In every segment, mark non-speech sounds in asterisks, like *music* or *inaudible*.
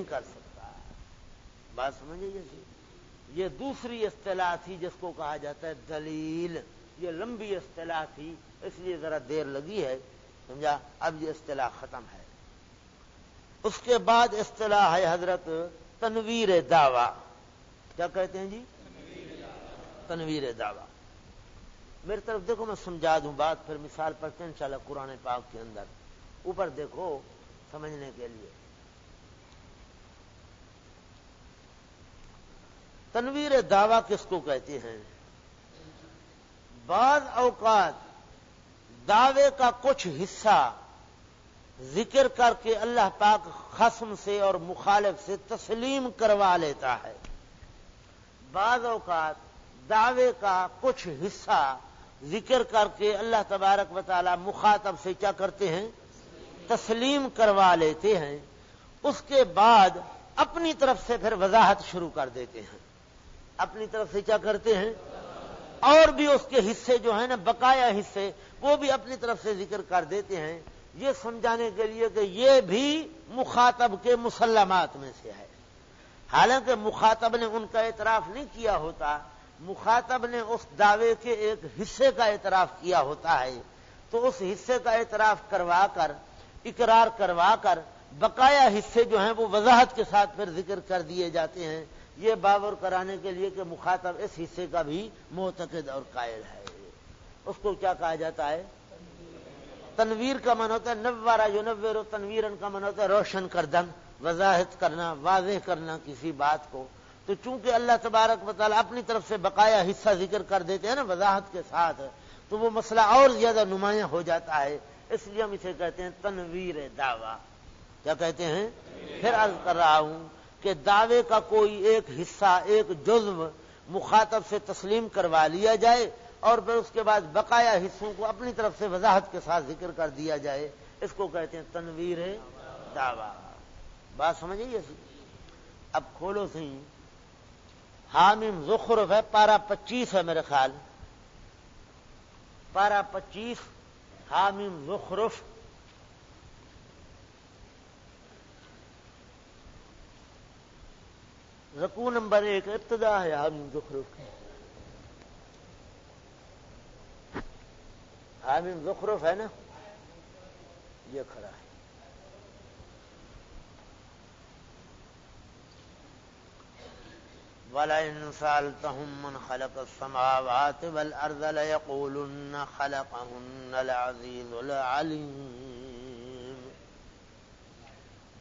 نہیں کر سکتا بات سمجھے جی؟ یہ دوسری اصطلاح تھی جس کو کہا جاتا ہے دلیل۔ یہ لمبی اصطلاح تھی، اس لیے ذرا دیر لگی ہے، سمجھا؟ اب یہ اصطلاح ختم ہے۔ اس کے بعد اصطلاح ہے حضرت تنویر دعوی۔ کیا کہتے ہیں جی؟ تنویر دعوی۔ میری طرف دیکھو، میں سمجھا دوں بات، پھر مثال پڑھتے ہیں انشاءاللہ قرآن پاک کے اندر۔ اوپر دیکھو، سمجھنے کے لیے۔ تنویر دعوی کس کو کہتے ہیں؟ بعض اوقات دعوے کا کچھ حصہ ذکر کر کے اللہ پاک خسم سے اور مخالف سے تسلیم کروا لیتا ہے۔ بعض اوقات دعوے کا کچھ حصہ ذکر کر کے اللہ تبارک و تعالی مخاطب سے کیا کرتے ہیں؟ تسلیم کروا لیتے ہیں۔ اس کے بعد اپنی طرف سے پھر وضاحت شروع کر دیتے ہیں۔ اپنی طرف سے کیا کرتے ہیں؟ اور بھی اس کے حصے جو ہیں نا، بقایا حصے، وہ بھی اپنی طرف سے ذکر کر دیتے ہیں۔ یہ سمجھانے کے لیے کہ یہ بھی مخاطب کے مسلمات میں سے ہے۔ حالانکہ مخاطب نے ان کا اعتراف نہیں کیا ہوتا، مخاطب نے اس دعوے کے ایک حصے کا اعتراف کیا ہوتا ہے۔ تو اس حصے کا اعتراف کروا کر، اقرار کروا کر، بقایا حصے جو ہیں وہ وضاحت کے ساتھ پھر ذکر کر دیے جاتے ہیں۔ یہ باور کرانے کے لیے کہ مخاطب اس حصے کا بھی معتقد اور قائل ہے۔ اس کو کیا کہا جاتا ہے؟ تنویر کا من ہوتا ہے نوارا جو نویر و تنویرن کا من ہوتا ہے روشن کردن، وضاحت کرنا، واضح کرنا کسی بات کو۔ تو چونکہ اللہ تبارک تعالیٰ اپنی طرف سے بقایا حصہ ذکر کر دیتے ہیں نا، وضاحت کے ساتھ، تو وہ مسئلہ اور زیادہ نمایاں ہو جاتا ہے۔ اس لیے ہم اسے کہتے ہیں تنویر دعوی۔ کیا کہتے ہیں؟ پھر عرض کر رہا ہوں کہ دعوے کا کوئی ایک حصہ، ایک جزو مخاطب سے تسلیم کروا لیا جائے اور پھر اس کے بعد بقایا حصوں کو اپنی طرف سے وضاحت کے ساتھ ذکر کر دیا جائے، اس کو کہتے ہیں تنویر دعوی۔ بات سمجھیے اب کھولو سی۔ حامم زخرف ہے پارا پچیس ہے میرے خیال۔ پارا پچیس حامم زخرف۔ رکو نمبر ایک، ابتدا ہے حامم زخرف کی حامم زخرف ہے نا؟ یہ کھڑا ہے۔ ولئن سألتهم من خلق السماوات والأرض ليقولن خلقهن العزيز العليم۔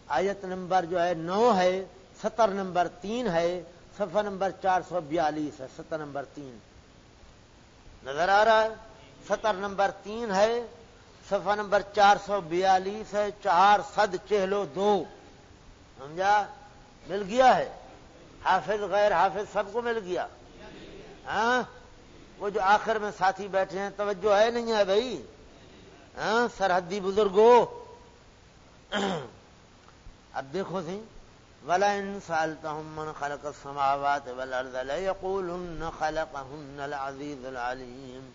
آیت نمبر جو ہے نو ہے ستر نمبر تین ہے، صفحہ نمبر چار سو بیالیس ہے، ستر نمبر تین۔ نظر آ رہا ہے؟ ستر نمبر تین ہے، صفحہ نمبر چار سو بیالیس ہے، چار سد چہلو دو۔ سمجھا؟ مل گیا ہے۔ حافظ غیر حافظ سب کو مل گیا۔ ہاں؟ وہ جو آخر میں ساتھی بیٹھے ہیں، توجہ ہے نہیں ہے بھائی؟ ہاں؟ سرحدی بزرگو *coughs* اب دیکھو سی۔ ولا ان سالتهم من خلق السماوات والارض لا يقولن خلقهن العزيز العليم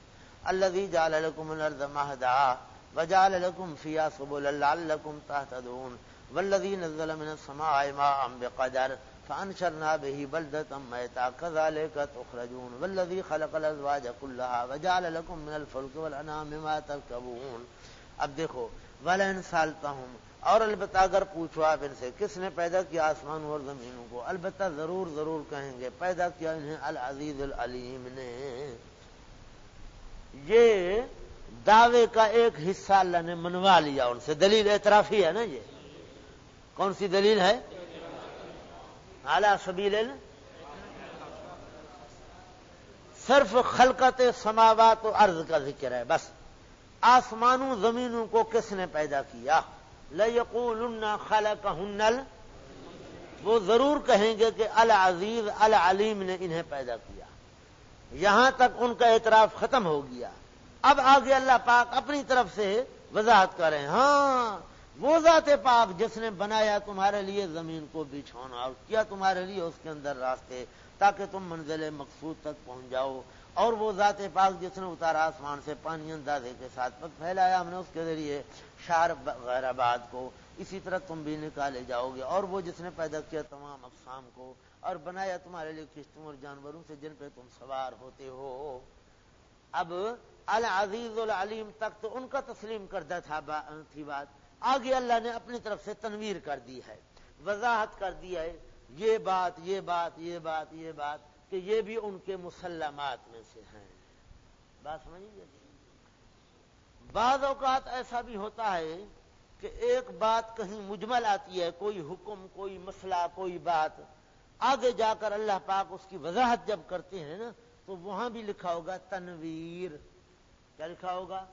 الذي جعل لكم الارض مهدا وجعل لكم فيها سبلا لعلكم تهتدون والذي نزل من السماء ماء بقدر فانشرنا به بلدة ميتا كذلك تخرجون والذي خلق الازواج كلها وجعل لكم من الفلك والانعام ما تركبون اب دیکھو ولن سالتهم اور البتہ اگر پوچھو آپ ان سے، کس نے پیدا کیا آسمان اور زمینوں کو؟ البتہ ضرور ضرور کہیں گے، پیدا کیا انہیں العزیز العلیم نے۔ یہ دعوے کا ایک حصہ اللہ نے منوا لیا ان سے۔ دلیل اعترافی ہے نا یہ؟ کون سی دلیل ہے؟ اعلی سبیل صرف خلقت سماوات و عرض کا ذکر ہے، بس۔ آسمانوں زمینوں کو کس نے پیدا کیا؟ لقول خلق ہنل وہ ضرور کہیں گے کہ العزیز العلیم نے انہیں پیدا کیا۔ یہاں تک ان کا اعتراف ختم ہو گیا۔ اب آگے اللہ پاک اپنی طرف سے وضاحت کریں۔ ہاں وہ ذات پاک جس نے بنایا تمہارے لیے زمین کو بچھونا اور کیا تمہارے لیے اس کے اندر راستے تاکہ تم منزل مقصود تک پہنچ جاؤ۔ اور وہ ذات پاک جس نے اتارا آسمان سے پانی اندازے کے ساتھ پک پھیلایا ہم نے اس کے ذریعے شہر غیر آباد کو، اسی طرح تم بھی نکالے جاؤ گے۔ اور وہ جس نے پیدا کیا تمام اقسام کو اور بنایا تمہارے لیے کشتوں اور جانوروں سے جن پہ تم سوار ہوتے ہو۔ اب العزیز العلیم تک تو ان کا تسلیم کردہ تھا تھی بات۔ آگے اللہ نے اپنی طرف سے تنویر کر دی ہے، وضاحت کر دی ہے، یہ بات یہ بات یہ بات یہ بات۔ کہ یہ بھی ان کے مسلمات میں سے ہیں۔ بات سمجھیے بعض اوقات ایسا بھی ہوتا ہے کہ ایک بات کہیں مجمل آتی ہے، کوئی حکم، کوئی مسئلہ، کوئی بات، آگے جا کر اللہ پاک اس کی وضاحت جب کرتے ہیں نا، تو وہاں بھی لکھا ہوگا تنویر۔ کیا لکھا ہوگا؟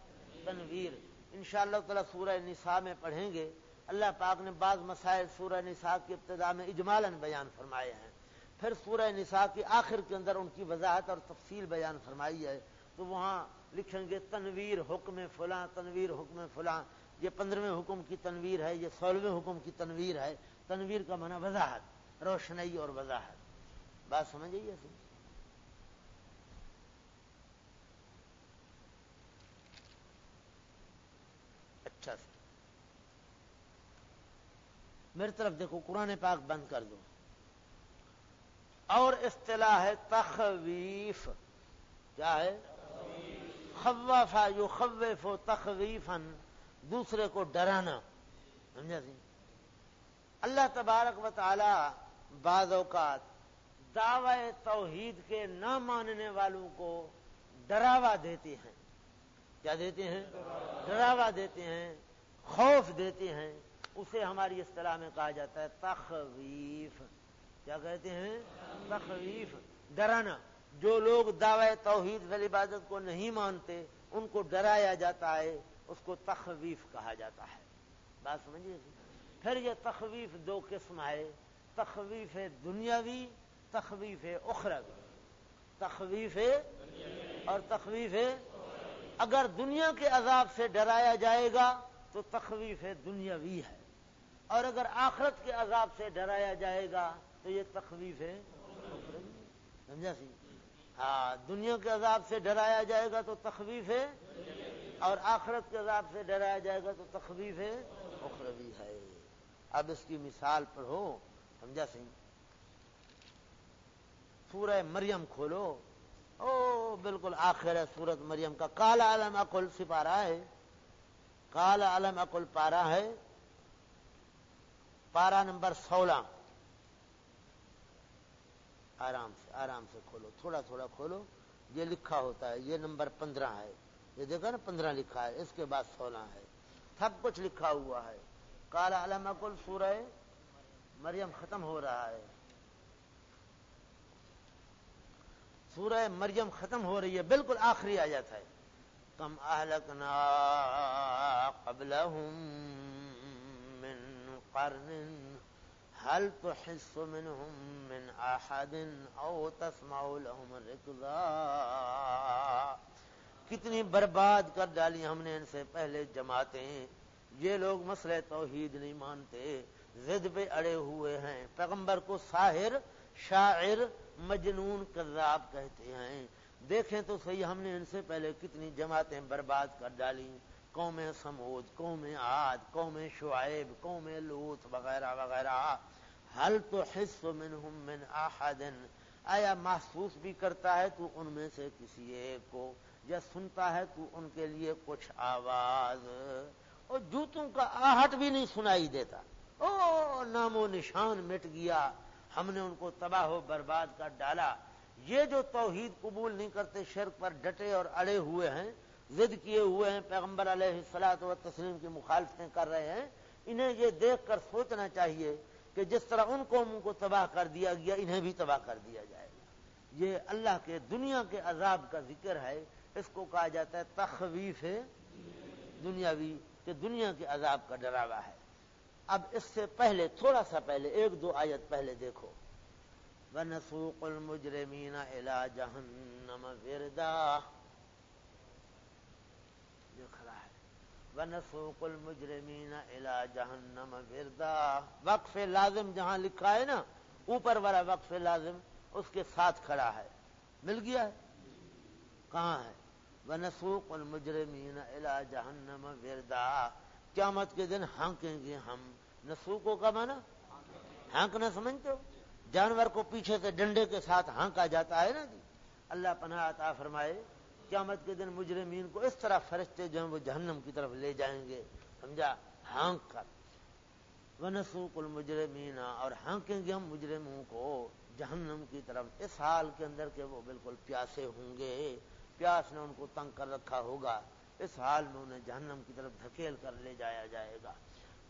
تنویر۔ ان شاء اللہ تعالی سورہ نساء میں پڑھیں گے۔ اللہ پاک نے بعض مسائل سورہ نساء کی ابتدا میں اجمالن بیان فرمائے ہیں۔ پھر سورہ نساء کی آخر کے اندر ان کی وضاحت اور تفصیل بیان فرمائی ہے تو وہاں لکھیں گے تنویر حکم فلاں، تنویر حکم فلاں۔ یہ پندرہویں حکم کی تنویر ہے، یہ سولہویں حکم کی تنویر ہے۔ تنویر کا منع وضاحت روشنئی اور وضاحت۔ بات سمجھیے سر اچھا۔ سر میری طرف دیکھو، قرآن پاک بند کر دو۔ اور اصطلاح ہے تخویف۔ کیا ہے؟ خوفا یو خوف و تخویفن دوسرے کو ڈرانا۔ سمجھا سی اللہ تبارک و تعالی بعض اوقات دعوی توحید کے نہ ماننے والوں کو ڈراوا دیتے ہیں۔ کیا دیتے ہیں؟ ڈراوا دیتے ہیں، خوف دیتے ہیں۔ اسے ہماری اصطلاح میں کہا جاتا ہے تخویف۔ کیا کہتے ہیں؟ تخویف، ڈرانا۔ جو لوگ دعوی توحید ولی عبادت کو نہیں مانتے، ان کو ڈرایا جاتا ہے، اس کو تخویف کہا جاتا ہے۔ بات سمجھیے؟ پھر یہ تخویف دو قسم ہے۔ تخویف دنیاوی، تخویف اخروی۔ تخویف اور تخویف اگر دنیا کے عذاب سے ڈرایا جائے گا، تو تخویف دنیاوی ہے۔ اور اگر آخرت کے عذاب سے ڈرایا جائے گا تو یہ تخویف ہے۔ سمجھا سی؟ ہاں دنیا کے عذاب سے ڈرایا جائے گا تو تخویف ہے، اور آخرت کے عذاب سے ڈرایا جائے گا تو تخویف ہے، اخروی ہے۔ اب اس کی مثال پڑھو سمجھا سی؟ سورہ مریم کھولو۔ او، بالکل آخر ہے سورت مریم کا۔ کالا علم اکل سپارا ہے۔ کالا علم اکل پارا ہے۔ پارا نمبر سولہ۔ آرام سے آرام سے کھولو، تھوڑا تھوڑا کھولو۔ یہ لکھا ہوتا ہے، یہ نمبر پندرہ ہے۔ یہ دیکھا نا، پندرہ لکھا ہے، اس کے بعد سولہ ہے۔ سب کچھ لکھا ہوا ہے۔ کالا علامہ کل سورہ مریم ختم ہو رہا ہے۔ سورہ مریم ختم ہو رہی ہے، بالکل آخری آ جاتا ہے۔ کم اہلکنا قبل من قرن هل تحس منهم من احد او تسمع لهم رکضا کتنی برباد کر ڈالی ہم نے ان سے پہلے جماعتیں۔ یہ لوگ مسئلہ توحید نہیں مانتے۔ زد پہ اڑے ہوئے ہیں۔ پیغمبر کو ساحر، شاعر، مجنون، کذاب کہتے ہیں۔ دیکھیں تو صحیح ہم نے ان سے پہلے کتنی جماعتیں برباد کر ڈالی۔ قوم سمود، قوم عاد، قوم شعیب، قوم لوت وغیرہ وغیرہ حل تو حص منہم من احد؟ آیا محسوس بھی کرتا ہے تو ان میں سے کسی ایک کو؟ یا سنتا ہے تو ان کے لیے کچھ آواز؟ اور جوتوں کا آہٹ بھی نہیں سنائی دیتا۔ او نام و نشان مٹ گیا۔ ہم نے ان کو تباہ و برباد کر ڈالا۔ یہ جو توحید قبول نہیں کرتے، شرک پر ڈٹے اور اڑے ہوئے ہیں ضد کیے ہوئے ہیں، پیغمبر علیہ السلاط و تسلیم کی مخالفتیں کر رہے ہیں۔ انہیں یہ دیکھ کر سوچنا چاہیے کہ جس طرح ان قوموں کو تباہ کر دیا گیا، انہیں بھی تباہ کر دیا جائے گا۔ یہ اللہ کے، دنیا کے عذاب کا ذکر ہے۔ اس کو کہا جاتا ہے تخویف دنیاوی، کہ دنیا کے عذاب کا ڈراوا ہے۔ اب اس سے پہلے، تھوڑا سا پہلے، ایک دو آیت پہلے دیکھو۔ بنسوق المجرمین الى جہنم وردا جو کھڑا ہے ونسوق المجرمین الى جہنم وردا. وقف لازم جہاں لکھا ہے نا، اوپر والا وقف لازم اس کے ساتھ کھڑا ہے۔ مل گیا ہے؟ کہاں ہے؟ ونسوق المجرمین الى جہنم وردا۔ قیامت کے دن ہانکیں گے ہم۔ نسوکوں کا مانا ہانکنا سمجھتے ہو؟ جانور کو پیچھے سے ڈنڈے کے ساتھ ہانکا جاتا ہے نا جی۔ اللہ پناہ عطا فرمائے۔ قیامت کے دن مجرمین کو اس طرح فرشتے جو ہیں وہ جہنم کی طرف لے جائیں گے، سمجھا؟ ہانک کر۔ ونسوک المجرمین اور ہانکیں گے ہم مجرموں کو جہنم کی طرف۔ اس حال کے اندر کہ وہ بالکل پیاسے ہوں گے۔ پیاس نے ان کو تنگ کر رکھا ہوگا۔ اس حال میں انہیں جہنم کی طرف دھکیل کر لے جایا جائے گا۔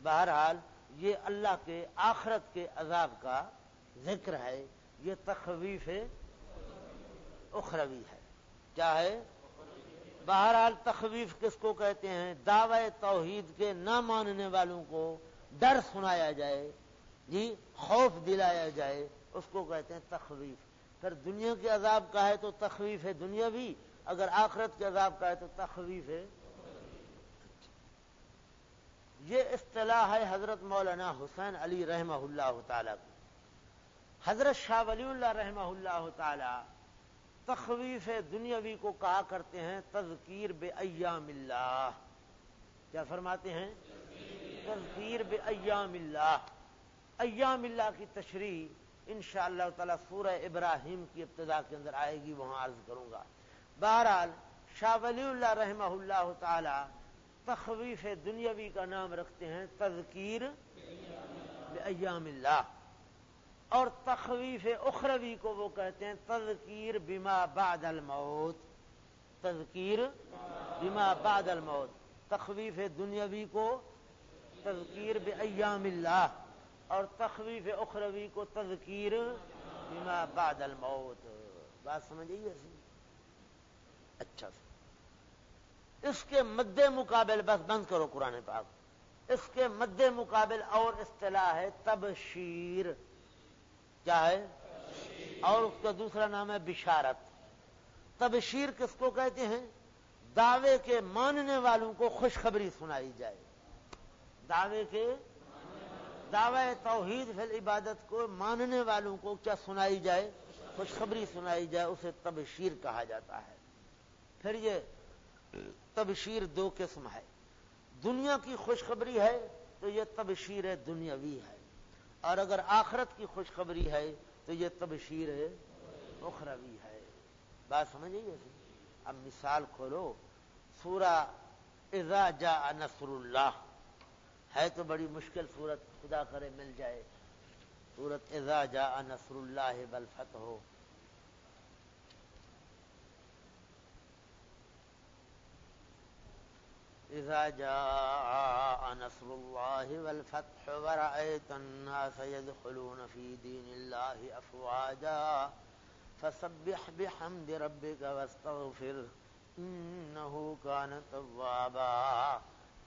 بہرحال یہ اللہ کے آخرت کے عذاب کا ذکر ہے۔ یہ تخویف اخروی ہے۔ کیا ہے؟ بہرحال تخویف کس کو کہتے ہیں؟ دعوی توحید کے نہ ماننے والوں کو ڈر سنایا جائے جی خوف دلایا جائے، اس کو کہتے ہیں تخویف۔ پھر دنیا کے عذاب کا ہے تو تخویف ہے دنیا بھی، اگر آخرت کے عذاب کا ہے تو تخویف ہے۔ یہ اصطلاح ہے حضرت مولانا حسین علی رحمہ اللہ تعالی کی۔ حضرت شاہ ولی اللہ رحمہ اللہ تعالی تخویف دنیاوی کو کہا کرتے ہیں، تذکیر بے ایام اللہ۔ کیا فرماتے ہیں؟ تذکیر بے ایام اللہ۔ ایام اللہ کی تشریح ان شاء اللہ تعالی سورہ ابراہیم کی ابتدا کے اندر آئے گی، وہاں عرض کروں گا۔ بہرحال، شاہ ولی اللہ رحمہ اللہ تعالی تخویف دنیاوی کا نام رکھتے ہیں، تذکیر بے ایام اللہ۔ اور تخویف اخروی کو وہ کہتے ہیں تذکیر بما بعد الموت۔ تذکیر بما بعد الموت۔ تخویف دنیاوی کو تذکیر بے ایام اللہ۔ اور تخویف اخروی کو تذکیر بما بعد الموت۔ بات سمجھیے اچھا اس کے مد مقابل بس بند کرو قرآن پاک۔ اس کے مد مقابل اور اصطلاح ہے تبشیر۔ کیا ہے؟ اور اس کا دوسرا نام ہے بشارت۔ تبشیر کس کو کہتے ہیں؟ دعوے کے ماننے والوں کو خوشخبری سنائی جائے۔ دعوے کے دعوے توحید فی عبادت کو ماننے والوں کو کیا سنائی جائے؟ خوشخبری سنائی جائے، اسے تبشیر کہا جاتا ہے۔ پھر یہ تبشیر دو قسم ہے۔ دنیا کی خوشخبری ہے تو یہ تبشیر دنیاوی ہے۔ اور اگر آخرت کی خوشخبری ہے تو یہ تبشیر ہے اخروی ہے۔ بات سمجھے اب مثال کھولو، سورہ اذا جا نصر اللہ۔ ہے تو بڑی مشکل صورت خدا کرے مل جائے۔ سورت اذا جا نصر اللہ بل فتح۔ ہو إذا جاء نصر الله والفتح ورأيت الناس يدخلون في دين الله أفواجا فسبح بحمد ربك واستغفر إنه كان توابا۔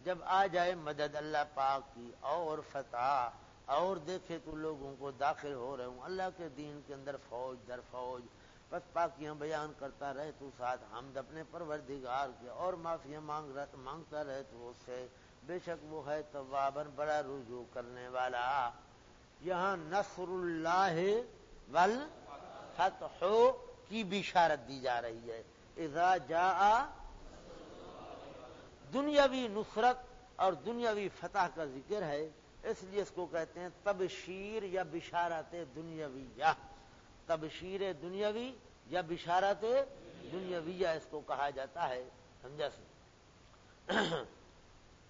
جب آ جائے مدد اللہ پاک کی اور فتح، اور دیکھے تو لوگوں کو داخل ہو رہے ہوں۔ اللہ کے دین کے اندر فوج در فوج۔ بس پاکیاں بیان کرتا رہے تو ساتھ حمد اپنے پروردگار کے اور معافیاں مانگ مانگتا رہے تو اس سے بے شک وہ ہے تو بڑا رجوع کرنے والا۔ یہاں نصر اللہ ول فتح کی بشارت دی جا رہی ہے۔ اذا جا دنیاوی نصرت اور دنیاوی فتح کا ذکر ہے، اس لیے اس کو کہتے ہیں تبشیر یا بشارت دنیاوی یا تبشیر دنیاوی یا بشارت دنیاویہ اس کو کہا جاتا ہے، سمجھا سے *coughs*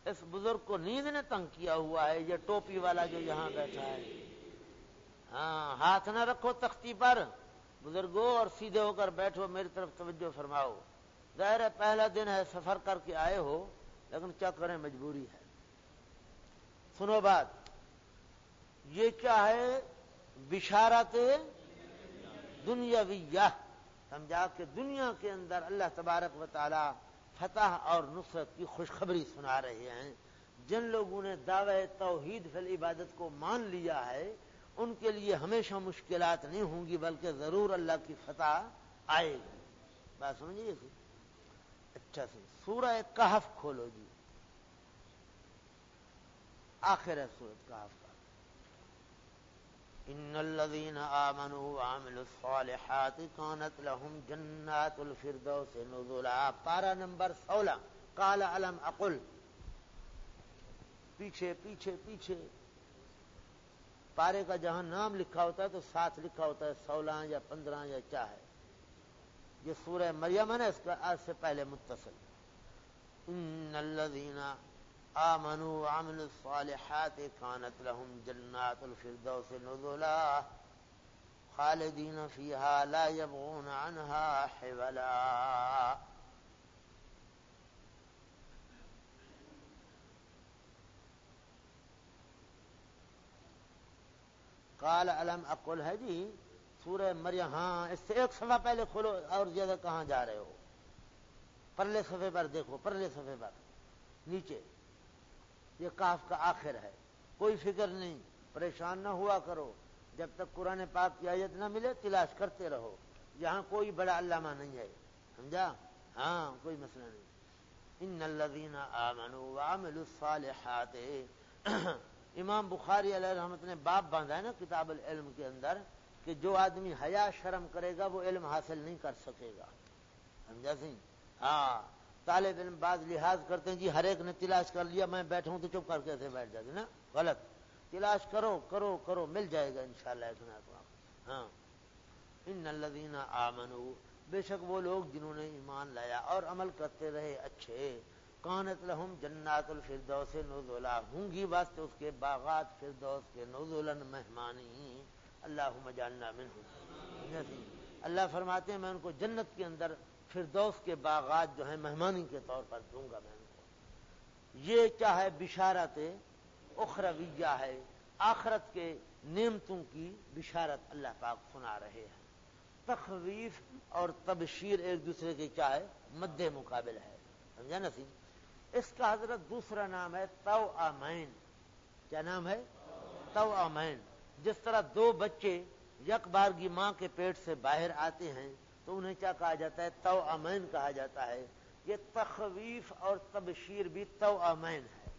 اس بزرگ کو نیند نے تنگ کیا ہوا ہے، یہ ٹوپی والا جو یہاں بیٹھا ہے۔ ہاں ہاتھ نہ رکھو تختی پر، بزرگوں، اور سیدھے ہو کر بیٹھو، میری طرف توجہ فرماؤ۔ ظاہر ہے، پہلا دن ہے، سفر کر کے آئے ہو، لیکن کیا کریں، مجبوری ہے۔ سنو بات، یہ کیا ہے؟ بشارت دنیاویہ، سمجھا کہ دنیا کے اندر اللہ تبارک و تعالی فتح اور نصرت کی خوشخبری سنا رہے ہیں۔ جن لوگوں نے دعوی توحید فی عبادت کو مان لیا ہے، ان کے لیے ہمیشہ مشکلات نہیں ہوں گی، بلکہ ضرور اللہ کی فتح آئے گی۔ بات سمجھیے جی؟ اچھا سے سورہ کہف کھولو جی۔ آخر ہے سورت کہف۔ ان الذين امنوا وعملوا الصالحات كانت لهم جنات الفردوس نزلا. پارا نمبر 16 قال علم اقل پیچھے پیچھے پیچھے. پارے کا جہاں نام لکھا ہوتا ہے تو ساتھ لکھا ہوتا ہے سولہ یا پندرہ یا چاہے یہ سورہ مریم ہے نا، اس کا آج سے پہلے متصل. ان الذين آمنوا وعملوا الصالحات كانت لهم جنات الفردوس نزلا خالدين فيها لا يبغون عنها حولا قال علم اقل ہے جی سورہ مریم ہاں اس سے ایک صفحہ پہلے کھولو اور زیادہ کہاں جا رہے ہو؟ پرلے صفحے پر دیکھو، پرلے صفحے پر، نیچے۔ یہ کاف کا آخر ہے۔ کوئی فکر نہیں، پریشان نہ ہوا کرو۔ جب تک قرآن پاک کی آیت نہ ملے، تلاش کرتے رہو۔ یہاں کوئی بڑا علامہ نہیں ہے۔ سمجھا؟ ہاں کوئی مسئلہ نہیں۔ ان الذین آمنوا وعملوا الصالحات۔ امام بخاری علیہ رحمت نے باپ باندھا ہے نا کتاب العلم کے اندر کہ جو آدمی حیا شرم کرے گا، وہ علم حاصل نہیں کر سکے گا۔ سمجھا سی ہاں۔ طالب علم بعض لحاظ کرتے ہیں جی ہر ایک نے تلاش کر لیا، میں بیٹھوں تو چپ کر کے ایسے بیٹھ جاتے نا؟ غلط۔ تلاش کرو کرو کرو، مل جائے گا انشاءاللہ شاء اللہ ہاں۔ ان الذین آمنو۔ بے شک وہ لوگ جنہوں نے ایمان لایا اور عمل کرتے رہے اچھے، کانت لہم جنات الفردوس نزولا ہوں گی واسطے اس کے باغات فردوس کے نزولن مہمانی۔ اللہ مجالنا من اللہ فرماتے ہیں، میں ان کو جنت کے اندر فردوس کے باغات جو ہیں مہمانی کے طور پر دوں گا میں ان کو۔ یہ چاہے بشارت اخرویہ ہے۔ آخرت کے نعمتوں کی بشارت اللہ پاک سنا رہے ہیں۔ تخویف اور تبشیر ایک دوسرے کے چاہے مد مقابل ہے۔ سمجھا نا سی اس کا حضرت دوسرا نام ہے تو آمین کیا نام ہے؟ تو آمین جس طرح دو بچے یک بارگی ماں کے پیٹ سے باہر آتے ہیں تو انہیں کیا کہا جاتا ہے؟ تو امین کہا جاتا ہے۔ یہ تخویف اور تبشیر بھی تو امین ہے۔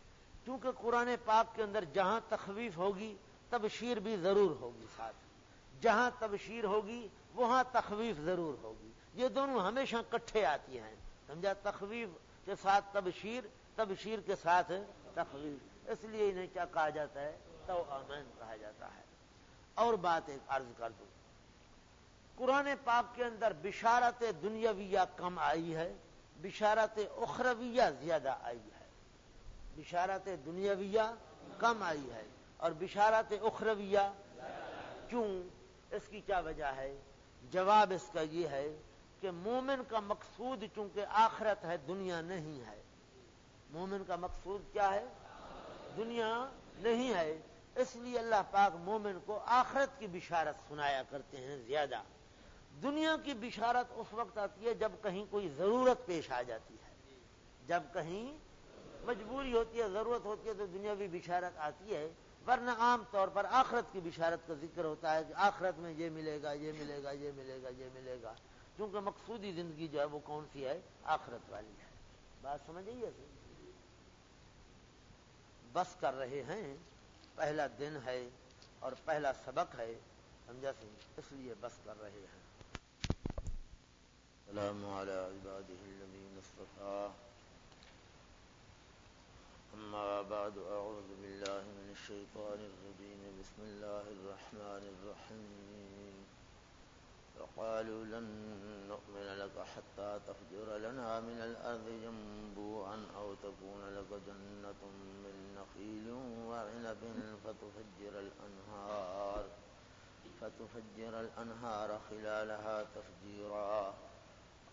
کیونکہ قرآن پاک کے اندر جہاں تخویف ہوگی، تبشیر بھی ضرور ہوگی ساتھ۔ جہاں تبشیر ہوگی، وہاں تخویف ضرور ہوگی۔ یہ دونوں ہمیشہ کٹھے آتی ہیں۔ سمجھا؟ تخویف کے ساتھ تبشیر تبشیر کے ساتھ تخویف۔ اس لیے انہیں کیا کہا جاتا ہے؟ تو امین کہا جاتا ہے۔ اور بات ایک عرض کر دوں۔ قرآن پاک کے اندر بشارت دنیاویہ کم آئی ہے، بشارت اخرویہ زیادہ آئی ہے۔ بشارت دنیاویہ کم آئی ہے اور بشارت اخرویہ کیوں؟ اس کی کیا وجہ ہے؟ جواب اس کا یہ ہے کہ مومن کا مقصود چونکہ آخرت ہے، دنیا نہیں ہے۔ مومن کا مقصود کیا ہے؟ دنیا نہیں ہے۔ اس لیے اللہ پاک مومن کو آخرت کی بشارت سنایا کرتے ہیں زیادہ۔ دنیا کی بشارت اس وقت آتی ہے جب کہیں کوئی ضرورت پیش آ جاتی ہے۔ جب کہیں مجبوری ہوتی ہے، ضرورت ہوتی ہے تو دنیاوی بشارت آتی ہے۔ ورنہ عام طور پر آخرت کی بشارت کا ذکر ہوتا ہے کہ آخرت میں یہ ملے گا، یہ ملے گا، یہ ملے گا، یہ ملے گا۔ کیونکہ مقصودی زندگی جو ہے وہ کون سی ہے؟ آخرت والی ہے۔ بات سمجھ گئی بس کر رہے ہیں، پہلا دن ہے اور پہلا سبق ہے۔ سمجھا سی اس لیے بس کر رہے ہیں۔ السلام على عباده الذين اصطفى أما بعد، أعوذ بالله من الشيطان الرجيم. بسم الله الرحمن الرحيم. فقالوا لن نؤمن لك حتى تفجر لنا من الأرض جنبوعا أو تكون لك جنة من نخيل وعنب فتفجر الأنهار. فتفجر الأنهار خلالها تفجيرا.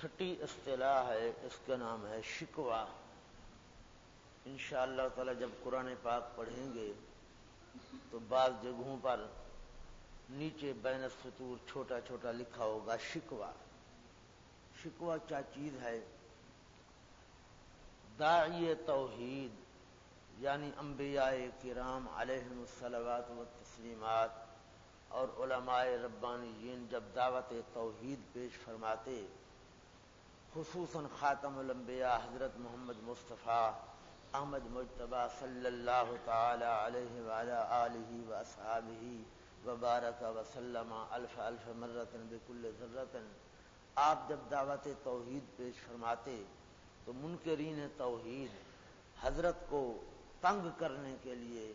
چھٹی اصطلاح ہے، اس کا نام ہے شکوا ان شاء اللہ تعالی جب قرآن پاک پڑھیں گے تو بعض جگہوں پر نیچے بین سطور چھوٹا چھوٹا لکھا ہوگا شکوا شکوا کیا چیز ہے؟ داعی توحید یعنی انبیاء کرام علیہ السلوات و تسلیمات اور علماء ربانیین جب دعوت توحید پیش فرماتے خصوصاً خاتم الانبیاء حضرت محمد مصطفیٰ احمد مجتبہ صلی اللہ تعالی علیہ وعلا آلہ و اصحابہ وبارک وسلم الف الف مرتن بکل ذرتن۔ آپ جب دعوت توحید پیش فرماتے تو منکرین توحید حضرت کو تنگ کرنے کے لیے،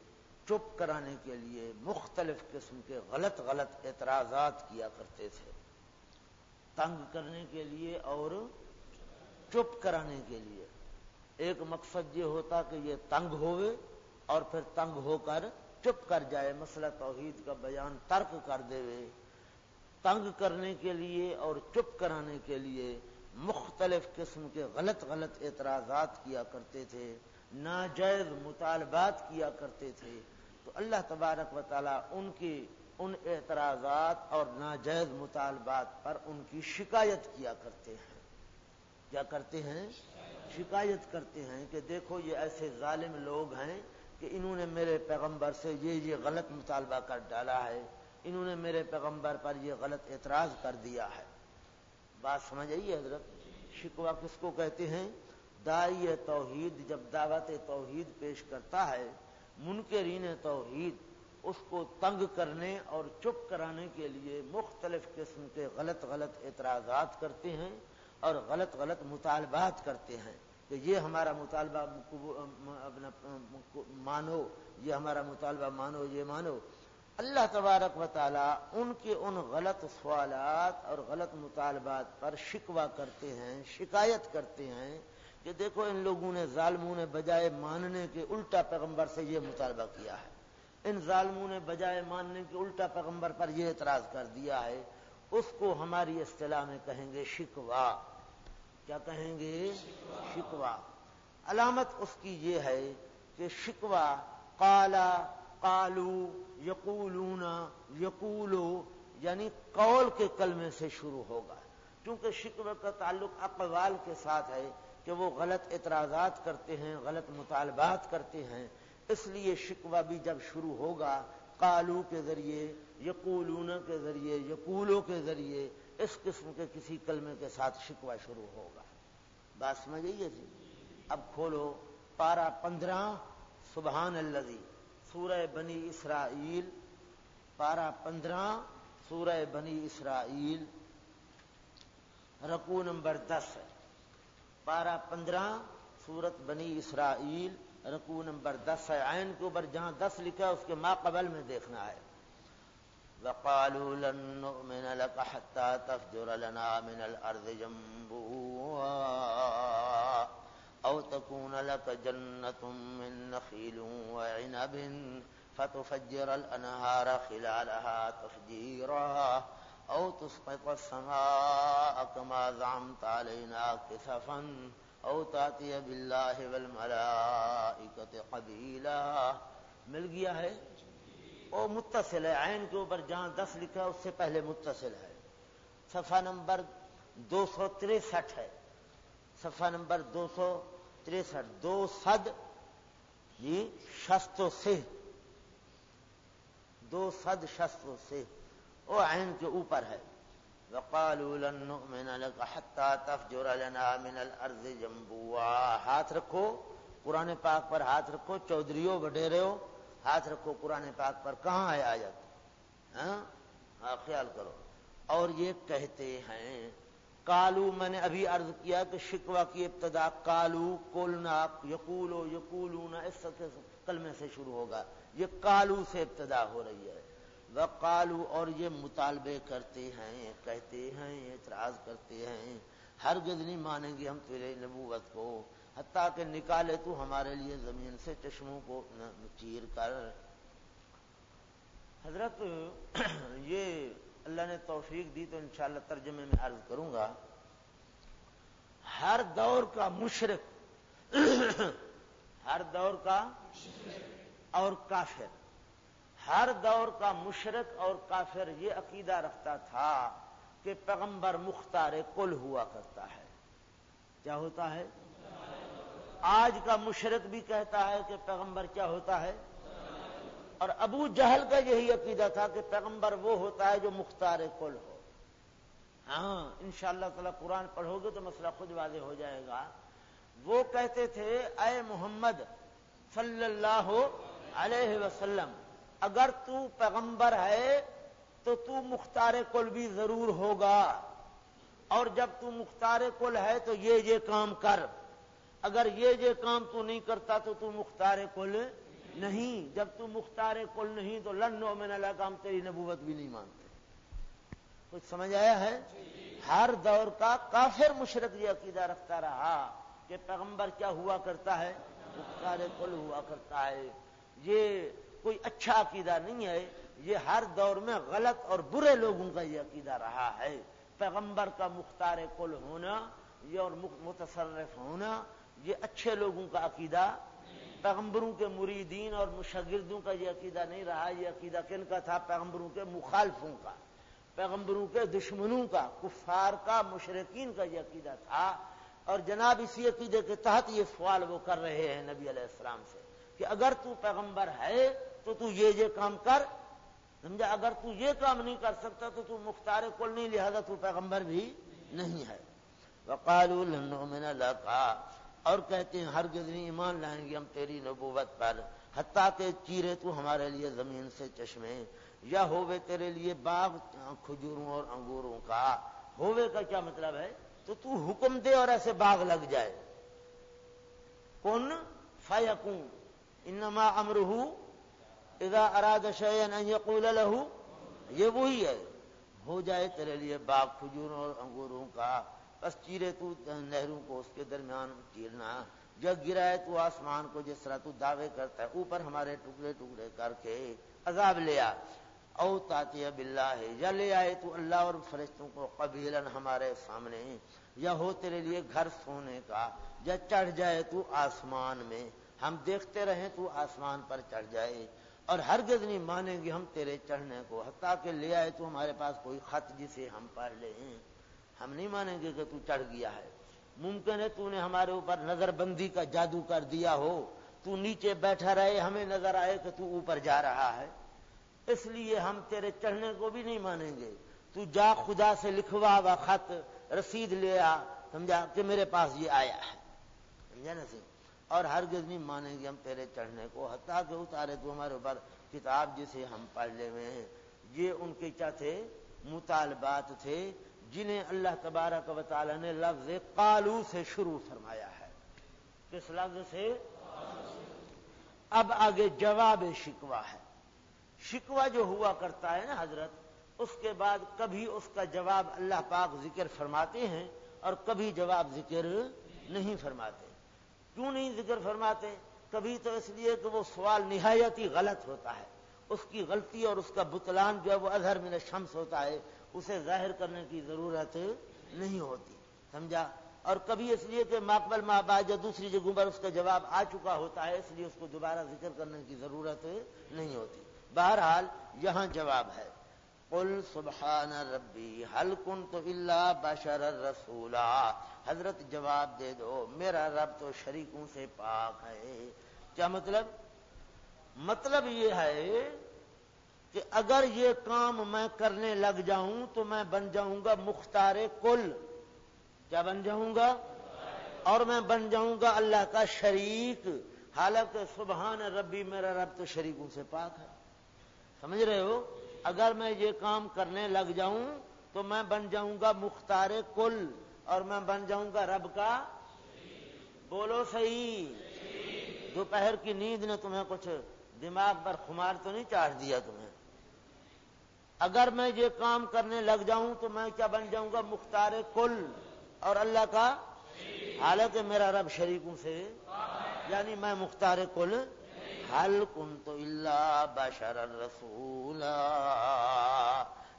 چپ کرانے کے لیے مختلف قسم کے غلط غلط اعتراضات کیا کرتے تھے۔ تنگ کرنے کے لیے اور چپ کرانے کے لیے۔ ایک مقصد یہ ہوتا کہ یہ تنگ ہوئے اور پھر تنگ ہو کر چپ کر جائے، مسئلہ توحید کا بیان ترک کر دے تنگ کرنے کے لیے اور چپ کرانے کے لیے مختلف قسم کے غلط غلط اعتراضات کیا کرتے تھے، ناجائز مطالبات کیا کرتے تھے۔ تو اللہ تبارک و تعالیٰ ان کی، ان اعتراضات اور ناجائز مطالبات پر ان کی شکایت کیا کرتے ہیں۔ کیا کرتے ہیں؟ شکایت کرتے ہیں کہ دیکھو یہ ایسے ظالم لوگ ہیں کہ انہوں نے میرے پیغمبر سے یہ یہ غلط مطالبہ کر ڈالا ہے، انہوں نے میرے پیغمبر پر یہ غلط اعتراض کر دیا ہے۔ بات سمجھ آئیے حضرت؟ شکوا کس کو کہتے ہیں؟ دائی توحید، جب دعوت توحید پیش کرتا ہے، منکرین توحید، اس کو تنگ کرنے اور چپ کرانے کے لیے مختلف قسم کے غلط غلط اعتراضات کرتے ہیں۔ اور غلط غلط مطالبات کرتے ہیں کہ یہ ہمارا مطالبہ اپنا مانو، یہ ہمارا مطالبہ مانو، یہ مانو۔ اللہ تبارک و تعالیٰ ان کے ان غلط سوالات اور غلط مطالبات پر شکوا کرتے ہیں، شکایت کرتے ہیں کہ دیکھو ان لوگوں نے ظالموں نے بجائے ماننے کے الٹا پیغمبر سے یہ مطالبہ کیا ہے۔ ان ظالموں نے بجائے ماننے کے الٹا پیغمبر پر یہ اعتراض کر دیا ہے اس کو ہماری اصطلاح میں کہیں گے شکوا کیا کہیں گے؟ شکوا علامت اس کی یہ ہے کہ شکوا کالا کالو یقولون یقولو یعنی قول کے کلمے سے شروع ہوگا۔ کیونکہ شکوہ کا تعلق اقوال کے ساتھ ہے کہ وہ غلط اعتراضات کرتے ہیں، غلط مطالبات کرتے ہیں۔ اس لیے شکوہ بھی جب شروع ہوگا کالو کے ذریعے یقولون کے ذریعے یقولوں کے ذریعے اس قسم کے کسی کلمے کے ساتھ شکوہ شروع ہوگا۔ بات سمجھ جی؟ اب کھولو پارا پندرہ، سبحان اللہ سورہ بنی اسرائیل۔ پارا پندرہ، سورہ بنی اسرائیل۔ رقو نمبر دس۔ پارا پندرہ، سورت بنی اسرائیل۔ رقو نمبر دس ہے عین کے اوپر جہاں دس لکھا ہے، اس کے ماں قبل میں دیکھنا ہے۔ وقالوا لن نؤمن لك حتى تفجر لنا من الأرض جنبوا أو تكون لك جنة من نخيل وعنب فتفجر الأنهار خلالها تفجيرا أو تسقط السماء كما زعمت علينا كسفا أو تأتي بالله والملائكة قبيلا مل گیا ہے وہ متصل ہے، عین کے اوپر جہاں دس لکھا ہے، اس سے پہلے متصل ہے۔ صفحہ نمبر دو سو تریسٹھ ہے۔ صفحہ نمبر دو سو تریسٹھ، دو سد جی شستو سے دو سد شستو سے وہ عین کے اوپر ہے۔ وقالوا لن نؤمن لك حتى تفجر لنا من الارض جنبوا ہاتھ رکھو، قرآن پاک پر ہاتھ رکھو، چودھریوں وڈیرے ہو ہاتھ رکھو قرآن پاک پر، کہاں ہے آیت؟ ہاں؟ خیال کرو۔ اور یہ کہتے ہیں کالو میں نے ابھی عرض کیا کہ شکوا کی ابتدا کالو کولنا یقولو یقولونا اس کلمے سے شروع ہوگا۔ یہ کالو سے ابتدا ہو رہی ہے۔ وہ کالو اور یہ مطالبے کرتے ہیں، کہتے ہیں، اعتراض کرتے ہیں۔ ہر گز نہیں مانیں گے ہم تیرے نبوت کو۔ حتیٰ کہ نکالے تو ہمارے لیے زمین سے چشموں کو چیر کر۔ حضرت، یہ اللہ نے توفیق دی تو انشاءاللہ ترجمے میں عرض کروں گا۔ ہر دور کا مشرق، ہر دور کا اور کافر۔ ہر دور کا مشرق اور کافر، یہ عقیدہ رکھتا تھا کہ پیغمبر مختار کل ہوا کرتا ہے۔ کیا ہوتا ہے؟ آج کا مشرق بھی کہتا ہے کہ پیغمبر کیا ہوتا ہے؟ اور ابو جہل کا یہی عقیدہ تھا کہ پیغمبر وہ ہوتا ہے جو مختار کل ہو۔ ہاں ان شاء اللہ تعالی قرآن پڑھو گے تو مسئلہ خود واضح ہو جائے گا۔ وہ کہتے تھے، اے محمد صلی اللہ علیہ وسلم، اگر تو پیغمبر ہے تو تو مختار کل بھی ضرور ہوگا۔ اور جب تو مختار کل ہے تو یہ یہ کام کر۔ اگر یہ یہ کام تو نہیں کرتا تو تو مختار کل نہیں۔ جب تو مختار کل نہیں تو لنو میں نہ لگا ہم تیری نبوت بھی نہیں مانتے۔ کچھ سمجھ آیا ہے؟ ہر دور کا کافر مشرق یہ عقیدہ رکھتا رہا کہ پیغمبر کیا ہوا کرتا ہے؟ مختار کل ہوا کرتا ہے۔ یہ کوئی اچھا عقیدہ نہیں ہے۔ یہ ہر دور میں غلط اور برے لوگوں کا یہ عقیدہ رہا ہے۔ پیغمبر کا مختار کل ہونا یہ اور متصرف ہونا یہ اچھے لوگوں کا عقیدہ، پیغمبروں کے مریدین اور مشاگردوں کا یہ عقیدہ نہیں رہا، یہ عقیدہ کن کا تھا؟ پیغمبروں کے مخالفوں کا، پیغمبروں کے دشمنوں کا، کفار کا مشرقین کا یہ عقیدہ تھا۔ اور جناب، اسی عقیدے کے تحت یہ سوال وہ کر رہے ہیں نبی علیہ السلام سے کہ اگر تو پیغمبر ہے تو تو یہ یہ کام کر۔ سمجھا؟ اگر تو یہ کام نہیں کر سکتا تو تو مختار کل نہیں، لہذا تو پیغمبر بھی نہیں ہے۔ وقال اور کہتے ہیں ہر گزنی ایمان لائیں گے ہم تیری نبوت پر، حتیٰ کہ چیرے تو ہمارے لیے زمین سے چشمے، یا ہووے تیرے لیے باغ کھجوروں اور انگوروں کا۔ ہووے کا کیا مطلب ہے؟ تو تو حکم دے اور ایسے باغ لگ جائے۔ کون؟ فیقوں انما امرہ اذا اراد شیئن ان یقول له، یہ وہی ہے۔ ہو جائے تیرے لیے باغ، کھجوروں اور انگوروں کا۔ بس چیرے تو نہروں کو اس کے درمیان چیرنا جب گرائے تو آسمان کو جس طرح تو دعوے کرتا ہے، اوپر ہمارے ٹکڑے ٹکڑے کر کے عذاب لیا او تاتی بلّہ ہے یا لے آئے تو اللہ اور فرشتوں کو قبیلن ہمارے سامنے، یا ہو تیرے لیے گھر سونے کا، یا چڑھ جائے تو آسمان میں۔ ہم دیکھتے رہیں تو آسمان پر چڑھ جائے۔ اور ہرگز نہیں مانیں گے ہم تیرے چڑھنے کو، حتیٰ کہ لے آئے تو ہمارے پاس کوئی خط جسے ہم پڑھ لیں۔ ہم نہیں مانیں گے کہ تو چڑھ گیا ہے۔ ممکن ہے تو نے ہمارے اوپر نظر بندی کا جادو کر دیا ہو۔ تو نیچے بیٹھا رہے، ہمیں نظر آئے کہ تو اوپر جا رہا ہے۔ اس لیے ہم تیرے چڑھنے کو بھی نہیں مانیں گے۔ تو جا خدا سے لکھوا ہوا خط رسید لے آ، سمجھا کہ میرے پاس یہ آیا ہے۔ سمجھا نا سی اور ہرگز نہیں مانیں گے ہم تیرے چڑھنے کو۔ حتیٰ کہ اتارے تو ہمارے اوپر کتاب جسے ہم پڑھ لے ہوئے ہیں۔ یہ ان کے کیا تھے مطالبات تھے۔ جنہیں اللہ تبارک و تعالی نے لفظ قالو سے شروع فرمایا ہے۔ کس لفظ سے؟ اب آگے جواب شکوا ہے۔ شکوا جو ہوا کرتا ہے نا حضرت، اس کے بعد کبھی اس کا جواب اللہ پاک ذکر فرماتے ہیں اور کبھی جواب ذکر نہیں فرماتے۔ کیوں نہیں ذکر فرماتے؟ کبھی تو اس لیے کہ وہ سوال نہایت ہی غلط ہوتا ہے۔ اس کی غلطی اور اس کا بتلان جو ہے وہ اظہر من شمس ہوتا ہے۔ اسے ظاہر کرنے کی ضرورت نہیں ہوتی، سمجھا؟ اور کبھی اس لیے کہ ماقبل ماں بعد یا دوسری جگہوں پر اس کا جواب آ چکا ہوتا ہے، اس لیے اس کو دوبارہ ذکر کرنے کی ضرورت نہیں ہوتی۔ بہرحال یہاں جواب ہے۔ قل سبحان ربی حل کن تو اللہ بشر رسولا؟ حضرت جواب دے دو، میرا رب تو شریکوں سے پاک ہے۔ کیا مطلب؟ مطلب یہ ہے کہ اگر یہ کام میں کرنے لگ جاؤں تو میں بن جاؤں گا مختار کل۔ کیا بن جاؤں گا؟ اور میں بن جاؤں گا اللہ کا شریک۔ حالانکہ سبحان ربی، میرا رب تو شریکوں سے پاک ہے۔ سمجھ رہے ہو؟ اگر میں یہ کام کرنے لگ جاؤں تو میں بن جاؤں گا مختار کل، اور میں بن جاؤں گا رب کا بولو صحیح۔ دوپہر کی نیند نے تمہیں کچھ دماغ پر خمار تو نہیں چاٹ دیا تمہیں؟ اگر میں یہ کام کرنے لگ جاؤں تو میں کیا بن جاؤں گا؟ مختار کل۔ اور اللہ کا حالت میرا رب شریکوں سے۔ یعنی میں مختار کل۔ حل کن تو اللہ بشر رسول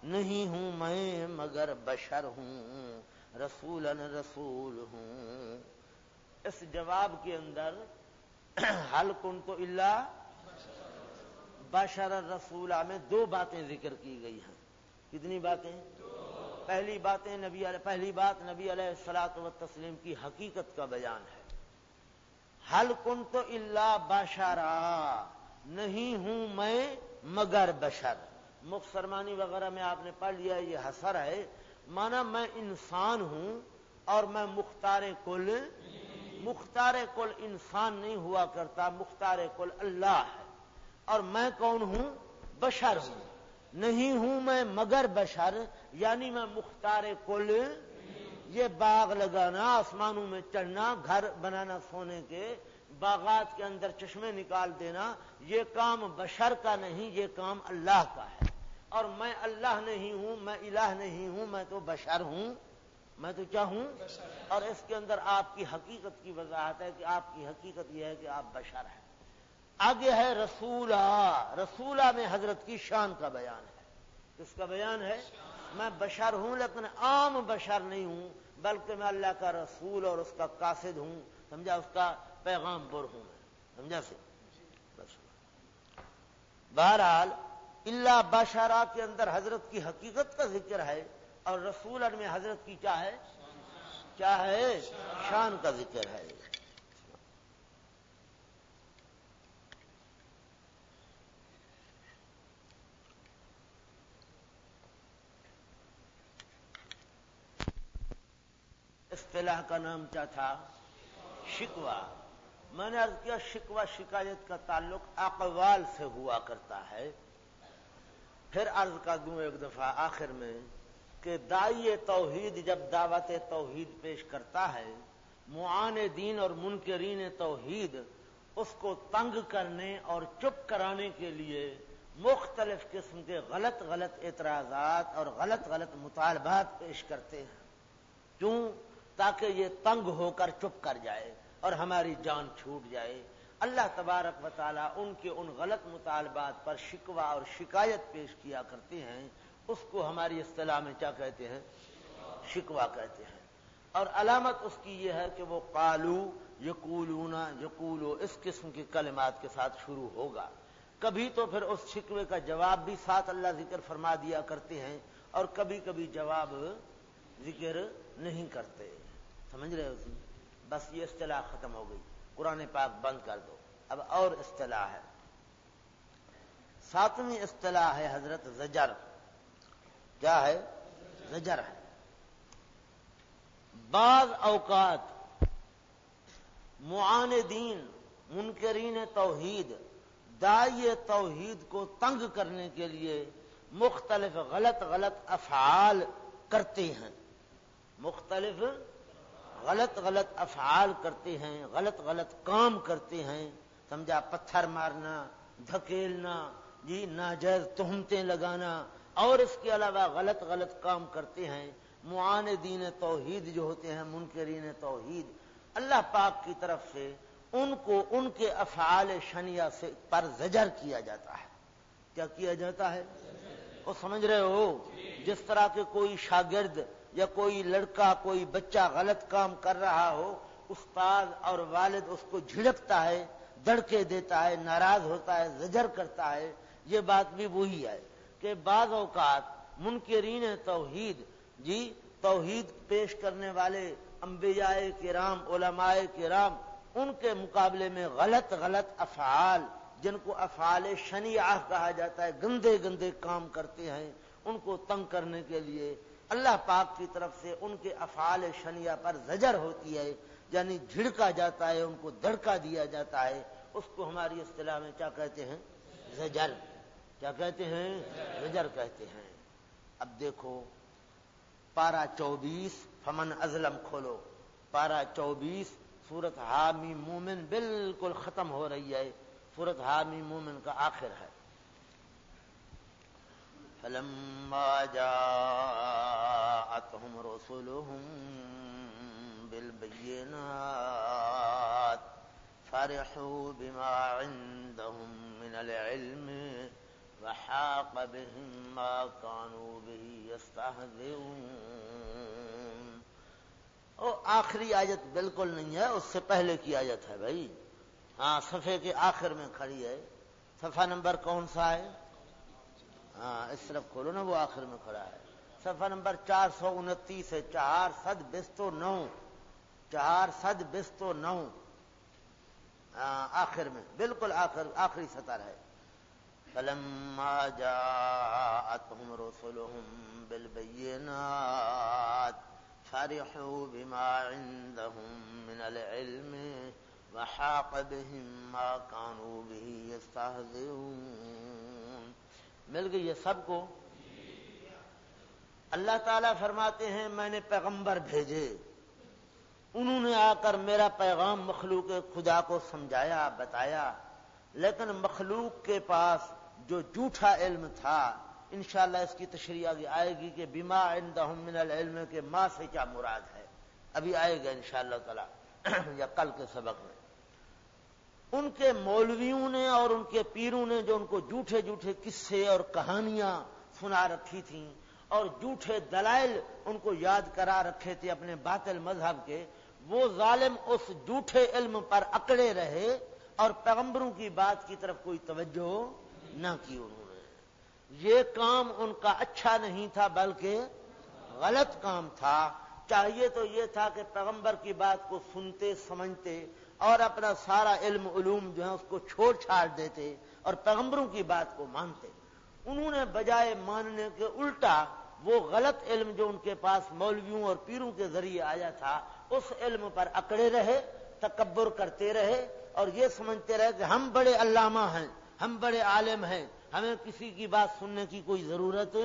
نہیں ہوں میں مگر بشر ہوں۔ رسول رسول ہوں۔ اس جواب کے اندر حل کن تو اللہ بشر رسول میں دو باتیں ذکر کی گئی ہیں۔ کتنی باتیں؟ پہلی باتیں نبی علیہ، پہلی بات نبی علیہ السلاط و تسلیم کی حقیقت کا بیان ہے۔ حل کن تو اللہ بشرا، نہیں ہوں میں مگر بشر۔ مخسرمانی وغیرہ میں آپ نے پڑھ لیا، یہ حسر ہے۔ مانا میں انسان ہوں اور میں مختار کل مختار کل انسان نہیں ہوا کرتا، مختار کل اللہ ہے۔ اور میں کون ہوں؟ بشر ہوں۔ نہیں ہوں میں مگر بشر یعنی میں مختار کل۔ یہ باغ لگانا آسمانوں میں چڑھنا گھر بنانا سونے کے باغات کے اندر چشمے نکال دینا یہ کام بشر کا نہیں یہ کام اللہ کا ہے۔ اور میں اللہ نہیں ہوں میں الہ نہیں ہوں میں تو بشر ہوں۔ میں تو کیا ہوں؟ اور اس کے اندر آپ کی حقیقت کی وضاحت ہے کہ آپ کی حقیقت یہ ہے کہ آپ بشر ہیں۔ آگے ہے رسولہ رسولہ میں حضرت کی شان کا بیان ہے۔ کس کا بیان ہے؟ میں بشر ہوں لیکن عام بشر نہیں ہوں، بلکہ میں اللہ کا رسول اور اس کا قاصد ہوں۔ سمجھا؟ اس کا پیغام پر ہوں میں۔ سمجھا سے بہرحال اللہ بشارا کے اندر حضرت کی حقیقت کا ذکر ہے اور رسول میں حضرت کی کیا ہے؟ کیا ہے؟ شان کا ذکر ہے۔ اصطلاح کا نام کیا تھا؟ شکوا میں نے عرض کیا شکوا شکایت کا تعلق اقوال سے ہوا کرتا ہے۔ پھر عرض کا دوں ایک دفعہ آخر میں کہ دائی توحید جب دعوت توحید پیش کرتا ہے، معان دین اور منکرین توحید اس کو تنگ کرنے اور چپ کرانے کے لیے مختلف قسم کے غلط غلط اعتراضات اور غلط غلط مطالبات پیش کرتے ہیں۔ کیوں؟ تاکہ یہ تنگ ہو کر چپ کر جائے اور ہماری جان چھوٹ جائے۔ اللہ تبارک و تعالیٰ ان کے ان غلط مطالبات پر شکوہ اور شکایت پیش کیا کرتے ہیں۔ اس کو ہماری اصطلاح میں کیا کہتے ہیں؟ شکوا کہتے ہیں۔ اور علامت اس کی یہ ہے کہ وہ قالو یقولونا یقولو اس قسم کی کلمات کے ساتھ شروع ہوگا۔ کبھی تو پھر اس شکوے کا جواب بھی ساتھ اللہ ذکر فرما دیا کرتے ہیں اور کبھی کبھی جواب ذکر نہیں کرتے۔ سمجھ رہے ہو بس یہ اصطلاح ختم ہو گئی۔ قرآن پاک بند کر دو۔ اب اور اصطلاح ہے۔ ساتویں اصطلاح ہے حضرت زجر۔ کیا ہے؟ زجر ہے۔ بعض اوقات معاندین، منکرین توحید دائی توحید کو تنگ کرنے کے لیے مختلف غلط غلط افعال کرتے ہیں۔ مختلف غلط غلط افعال کرتے ہیں، غلط غلط کام کرتے ہیں، سمجھا، پتھر مارنا، دھکیلنا جی ناجائز تہمتیں لگانا، اور اس کے علاوہ غلط غلط کام کرتے ہیں معان دین توحید جو ہوتے ہیں، منکرین توحید، اللہ پاک کی طرف سے ان کو، ان کے افعال شنیا سے پر زجر کیا جاتا ہے۔ کیا کیا جاتا ہے؟ وہ سمجھ رہے ہو؟ جس طرح کے کوئی شاگرد یا کوئی لڑکا، کوئی بچہ غلط کام کر رہا ہو، استاد اور والد اس کو جھڑکتا ہے دڑکے دیتا ہے، ناراض ہوتا ہے، زجر کرتا ہے، یہ بات بھی وہی ہے کہ بعض اوقات منکرین توحید جی توحید پیش کرنے والے انبیاء کرام، علماء کرام، ان کے مقابلے میں غلط غلط افعال، جن کو افعال شنیعہ کہا جاتا ہے، گندے گندے کام کرتے ہیں، ان کو تنگ کرنے کے لیے اللہ پاک کی طرف سے ان کے افعال شنیا پر زجر ہوتی ہے یعنی جھڑکا جاتا ہے، ان کو دڑکا دیا جاتا ہے، اس کو ہماری اصطلاح میں کیا کہتے ہیں؟ زجر۔ کیا کہتے ہیں؟ زجر کہتے ہیں۔ اب دیکھو پارا چوبیس، فمن ازلم کھولو۔ پارا چوبیس، سورت حامی مومن بالکل ختم ہو رہی ہے۔ سورت حامی مومن کا آخر ہے۔ فلما جاءتهم رسلهم بالبينات فرحوا بما عندهم من العلم وحاق بهم ما كانوا به يستهزئون۔ او آخری آیت بالکل نہیں ہے، اس سے پہلے کی آیت ہے بھائی۔ ہاں صفحے کے آخر میں کھڑی ہے۔ صفحہ نمبر کون سا ہے؟ ہاں اس طرف کھولو نا، وہ آخر میں کھڑا ہے۔ صفحہ نمبر چار سو انتیس ہے چار سد بستو نو۔ چار سد بستو نو۔ ہاں، آخر میں، بالکل آخر، آخری سطر ہے۔ فلما جاءتهم رسلهم بالبينات فرحوا بما عندهم من العلم وحاق بهم ما كانوا به يستهزئون۔ مل گئی یہ سب کو؟ اللہ تعالیٰ فرماتے ہیں، میں نے پیغمبر بھیجے۔ انہوں نے آ کر میرا پیغام مخلوق خدا کو سمجھایا، بتایا۔ لیکن مخلوق کے پاس جو جھوٹا علم تھا، انشاءاللہ اس کی تشریح آگے آئے گی کہ بیما عندهم من العلم کے ماں سے کیا مراد ہے۔ ابھی آئے گا انشاءاللہ تعالی، یا کل کے سبق میں۔ ان کے مولویوں نے اور ان کے پیروں نے جو ان کو جھوٹے جھوٹے قصے اور کہانیاں سنا رکھی تھیں اور جھوٹے دلائل ان کو یاد کرا رکھے تھے اپنے باطل مذہب کے، وہ ظالم اس جھوٹے علم پر اکڑے رہے اور پیغمبروں کی بات کی طرف کوئی توجہ نہ کی انہوں نے۔ یہ کام ان کا اچھا نہیں تھا بلکہ غلط کام تھا۔ چاہیے تو یہ تھا کہ پیغمبر کی بات کو سنتے، سمجھتے اور اپنا سارا علم علوم جو ہے اس کو چھوڑ چھاڑ دیتے اور پیغمبروں کی بات کو مانتے۔ انہوں نے بجائے ماننے کے الٹا وہ غلط علم جو ان کے پاس مولویوں اور پیروں کے ذریعے آیا تھا، اس علم پر اکڑے رہے، تکبر کرتے رہے اور یہ سمجھتے رہے کہ ہم بڑے علامہ ہیں، ہم بڑے عالم ہیں، ہمیں کسی کی بات سننے کی کوئی ضرورت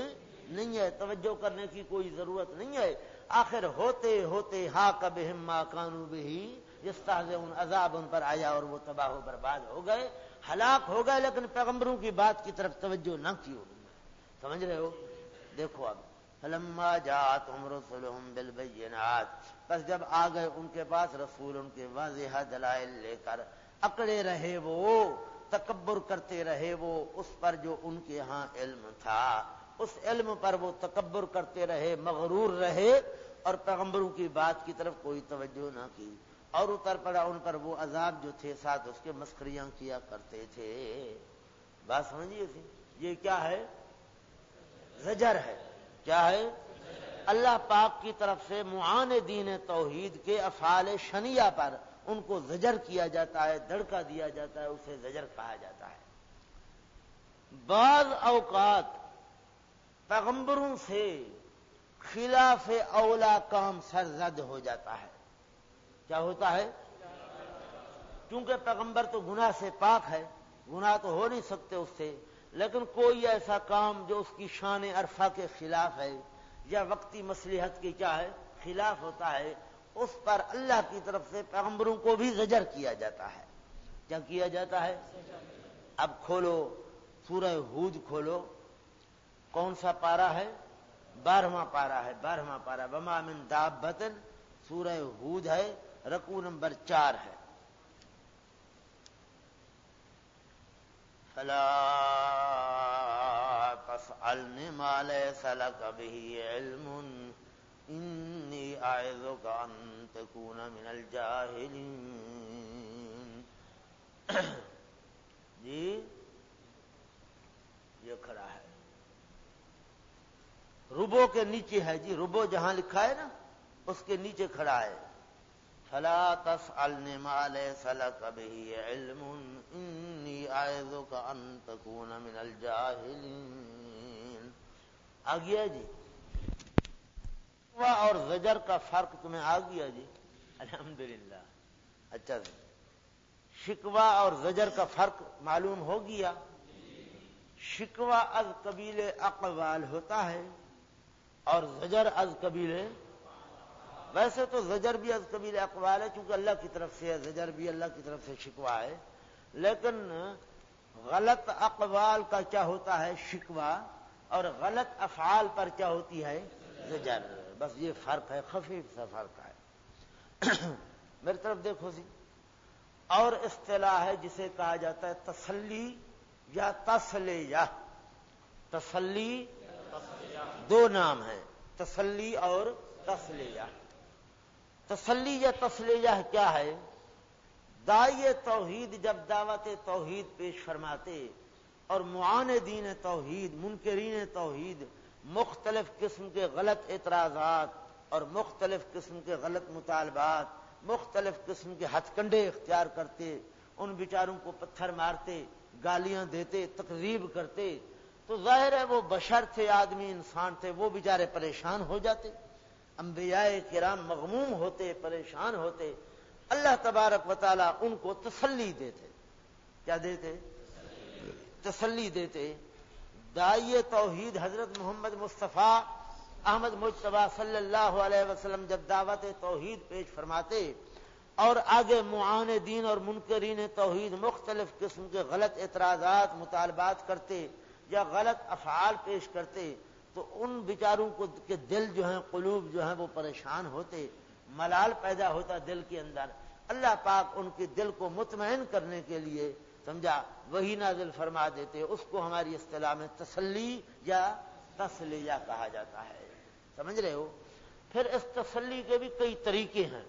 نہیں ہے، توجہ کرنے کی کوئی ضرورت نہیں ہے۔ آخر ہوتے ہوتے ہا کب ہما کانو بھی جس طرح ان عذاب ان پر آیا اور وہ تباہ و برباد ہو گئے، ہلاک ہو گئے، لیکن پیغمبروں کی بات کی طرف توجہ نہ کی انہوں نے سمجھ رہے ہو؟ دیکھو اب، فلما جات عمر سلحم بل بس جب آ گئے ان کے پاس، رسول ان کے واضح دلائل لے کر اکڑے رہے وہ، تکبر کرتے رہے وہ، اس پر جو ان کے ہاں علم تھا، اس علم پر وہ تکبر کرتے رہے، مغرور رہے، اور پیغمبروں کی بات کی طرف کوئی توجہ نہ کی۔ اور اتر پڑا ان پر وہ عذاب جو تھے ساتھ اس کے مسکریاں کیا کرتے تھے۔ بات سمجھیے تھی؟ یہ کیا ہے؟ زجر ہے۔ کیا ہے؟ اللہ پاک کی طرف سے معان دین توحید کے افعال شنیہ پر ان کو زجر کیا جاتا ہے دڑکا دیا جاتا ہے، اسے زجر کہا جاتا ہے۔ بعض اوقات پیغمبروں سے خلاف اولا کام سرزد ہو جاتا ہے۔ کیا ہوتا ہے؟ کیونکہ پیغمبر تو گناہ سے پاک ہے، گناہ تو ہو نہیں سکتے اس سے، لیکن کوئی ایسا کام جو اس کی شان عرفہ کے خلاف ہے یا وقتی مصلیحت کی کیا ہے، خلاف ہوتا ہے، اس پر اللہ کی طرف سے پیغمبروں کو بھی زجر کیا جاتا ہے۔ کیا کیا جاتا ہے؟ اب کھولو، سورہ ہود کھولو۔ کون سا پارا ہے؟ بارہواں پارا ہے، بارہواں پارا بما من داب بتن سورہ ہود ہے۔ رکو نمبر چار ہے۔ فلا ما ليس لك به علم انی کا ان تکون من الجاہلین *coughs* جی یہ کھڑا ہے۔ ربو کے نیچے ہے جی ربو جہاں لکھا ہے نا، اس کے نیچے کھڑا ہے۔ فلا تسألنی ما لیس لک به علم. انی کا ان تکون من الجاہلین آ گیا جی؟ اور زجر کا فرق تمہیں آ گیا جی؟ الحمدللہ. اچھا جی. شکوا اور زجر کا فرق معلوم ہو گیا؟ شکوا از قبیل اقوال ہوتا ہے اور زجر از قبیل ویسے تو زجر بھی از قبیل اقوال ہے، چونکہ اللہ کی طرف سے ہے، زجر بھی اللہ کی طرف سے شکوا ہے۔ لیکن غلط اقوال کا کیا ہوتا ہے؟ شکوا اور غلط افعال پر کیا ہوتی ہے؟ زجر۔ بس یہ فرق ہے، خفیف سا فرق ہے۔ *coughs* میری طرف دیکھو سی اور اصطلاح ہے جسے کہا جاتا ہے تسلی یا تسلی یا تسلی، دو نام ہیں، تسلی اور تسلیہ۔ تسلی یا تسلیہ کیا ہے؟ دائی توحید جب دعوت توحید پیش فرماتے اور معان دین توحید، منکرین توحید، مختلف قسم کے غلط اعتراضات اور مختلف قسم کے غلط مطالبات، مختلف قسم کے ہتھ کنڈے اختیار کرتے، ان بیچاروں کو پتھر مارتے، گالیاں دیتے، تقریب کرتے، تو ظاہر ہے وہ بشر تھے، آدمی انسان تھے، وہ بیچارے پریشان ہو جاتے۔ انبیاء کرام مغموم ہوتے، پریشان ہوتے، اللہ تبارک و تعالی ان کو تسلی دیتے۔ کیا دیتے؟ تسلی دیتے۔ دائی توحید حضرت محمد مصطفیٰ احمد مشتبہ صلی اللہ علیہ وسلم جب دعوت توحید پیش فرماتے اور آگے معاندین اور منکرین توحید مختلف قسم کے غلط اعتراضات، مطالبات کرتے یا غلط افعال پیش کرتے تو ان بیچاروں کو کے دل جو ہیں، قلوب جو ہیں، وہ پریشان ہوتے، ملال پیدا ہوتا دل کے اندر۔ اللہ پاک ان کے دل کو مطمئن کرنے کے لیے، سمجھا، وہی نازل فرما دیتے۔ اس کو ہماری اصطلاح میں تسلی یا تسلیہ کہا جاتا ہے۔ سمجھ رہے ہو؟ پھر اس تسلی کے بھی کئی طریقے ہیں۔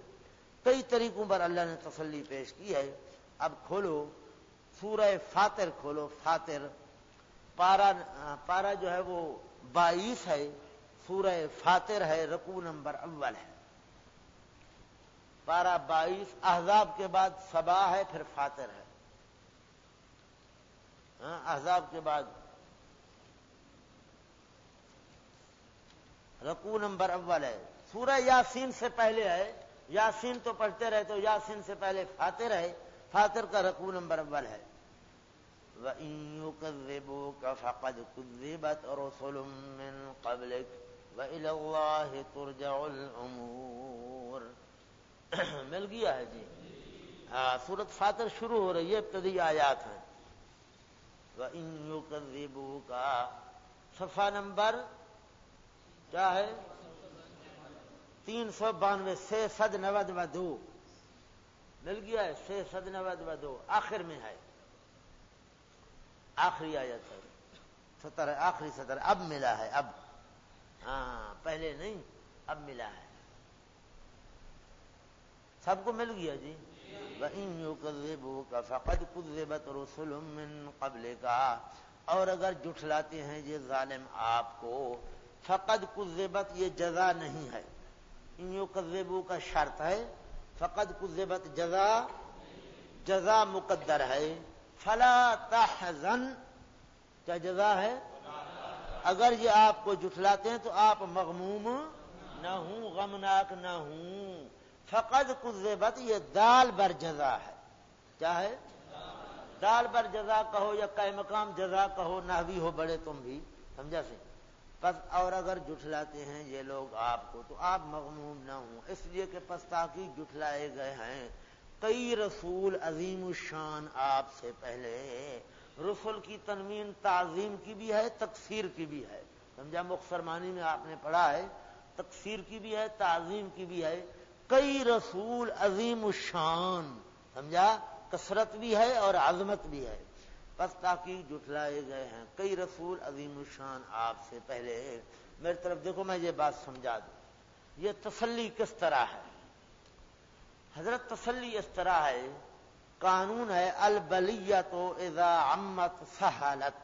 کئی طریقوں پر اللہ نے تسلی پیش کی ہے۔ اب کھولو، سورہ فاتر کھولو، فاتر۔ پارا پارا جو ہے وہ بائیس ہے، سورہ فاتر ہے رکو نمبر اول ہے۔ پارا بائیس، احزاب کے بعد سبا ہے، پھر فاتر ہے۔ ہاں، احزاب کے بعد۔ رکو نمبر اول ہے۔ سورہ یاسین سے پہلے ہے۔ یاسین تو پڑھتے رہے تو یاسین سے پہلے فاتر ہے۔ فاتر کا رکو نمبر اول ہے۔ يكذبوك فقد كذبت رسل من قبلك وإلى الله ترجع الأمور *clears throat* مل گیا ہے جی۔ ہاں سورت فاتر شروع ہو رہی ہے، ابتدی آیات ہیں۔ وہ کبو کا صفا نمبر کیا ہے؟ تین سو بانوے سے سد نود و دو مل گیا ہے سے سد نود و دو آخر میں ہے۔ آخری آیت ہے۔ ستر ہے، آخری سطر اب ملا ہے، اب۔ ہاں پہلے نہیں، اب ملا ہے۔ سب کو مل گیا جی؟ وہ کا فقط کد رسول من قبل کا اور اگر جٹھلاتے ہیں یہ ظالم آپ کو، فقد کزبت یہ جزا نہیں ہے۔ ان کزبو کا شرط ہے، فقد کزبت جزا جزا مقدر ہے۔ فلا تحزن، کیا جزا ہے؟ اگر یہ آپ کو جٹلاتے ہیں تو آپ مغموم نہ ہوں، غمناک نہ ہوں۔ فقد کزبت یہ دال بر جزا ہے۔ کیا ہے؟ دال بر جزا کہو یا کہ مقام جزا کہو نہ بھی ہو بڑے تم بھی، سمجھا سے پس اور اگر جٹلاتے ہیں یہ لوگ آپ کو، تو آپ مغموم نہ ہوں۔ اس لیے کہ پس تاکہ جٹلائے گئے ہیں۔ کئی رسول عظیم الشان آپ سے پہلے رسول کی تنوین تعظیم کی بھی ہے تقسیر کی بھی ہے۔ سمجھا؟ مخصرمانی میں آپ نے پڑھا ہے تقسیر کی بھی ہے، تعظیم کی بھی ہے۔ کئی رسول عظیم الشان، سمجھا؟ کثرت بھی ہے اور عظمت بھی ہے۔ بس تاکہ جٹلائے گئے ہیں۔ کئی رسول عظیم الشان آپ سے پہلے، میری طرف دیکھو میں یہ بات سمجھا دوں۔ یہ تسلی کس طرح ہے؟ حضرت تسلی اس طرح ہے، قانون ہے البلیت و اذا امت سہالت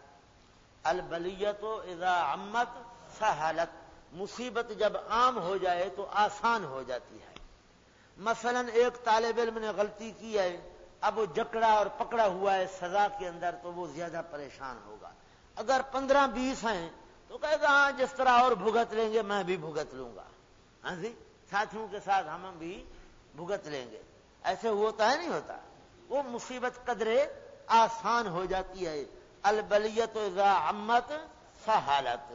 البلیت و اذا امت سہالت مصیبت جب عام ہو جائے تو آسان ہو جاتی ہے۔ مثلا ایک طالب علم نے غلطی کی ہے، اب وہ جکڑا اور پکڑا ہوا ہے سزا کے اندر تو وہ زیادہ پریشان ہوگا۔ اگر پندرہ بیس ہیں تو کہے گا ہاں جس طرح اور بھگت لیں گے، میں بھی بھگت لوں گا۔ ہاں جی؟ ساتھیوں کے ساتھ ہم بھی بھگت لیں گے۔ ایسے ہوتا ہے نہیں ہوتا۔ وہ مصیبت قدرے آسان ہو جاتی ہے۔ البلیت اذا امت سہالت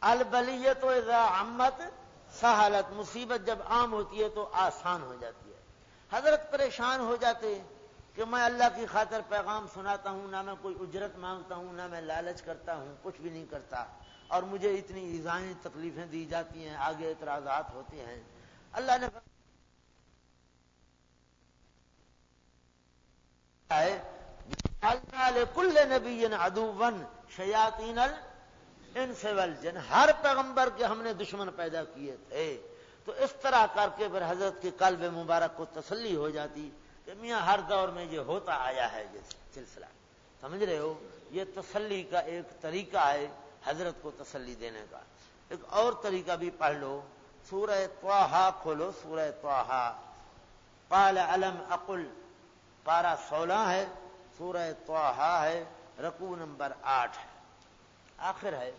البلیت اذا امت سہالت مصیبت جب عام ہوتی ہے تو آسان ہو جاتی ہے۔ حضرت پریشان ہو جاتے کہ میں اللہ کی خاطر پیغام سناتا ہوں، نہ میں کوئی اجرت مانگتا ہوں، نہ میں لالچ کرتا ہوں، کچھ بھی نہیں کرتا۔ اور مجھے اتنی ایزائیں تکلیفیں دی جاتی ہیں، آگے اعتراضات ہوتے ہیں۔ اللہ نے کل نبی ادو ون شیاتین جن ہر پیغمبر کے ہم نے دشمن پیدا کیے تھے۔ تو اس طرح کر کے پھر حضرت کے قلب مبارک کو تسلی ہو جاتی کہ میاں، ہر دور میں یہ ہوتا آیا ہے، یہ سلسلہ۔ سمجھ رہے ہو؟ یہ تسلی کا ایک طریقہ ہے۔ حضرت کو تسلی دینے کا۔ ایک اور طریقہ بھی پڑھ لو۔ سورہ توحا کھولو، سورہ توحا قال علم اقل پارا سولہ ہے، سورہ توحا ہے رکو نمبر آٹھ ہے۔ آخر ہے۔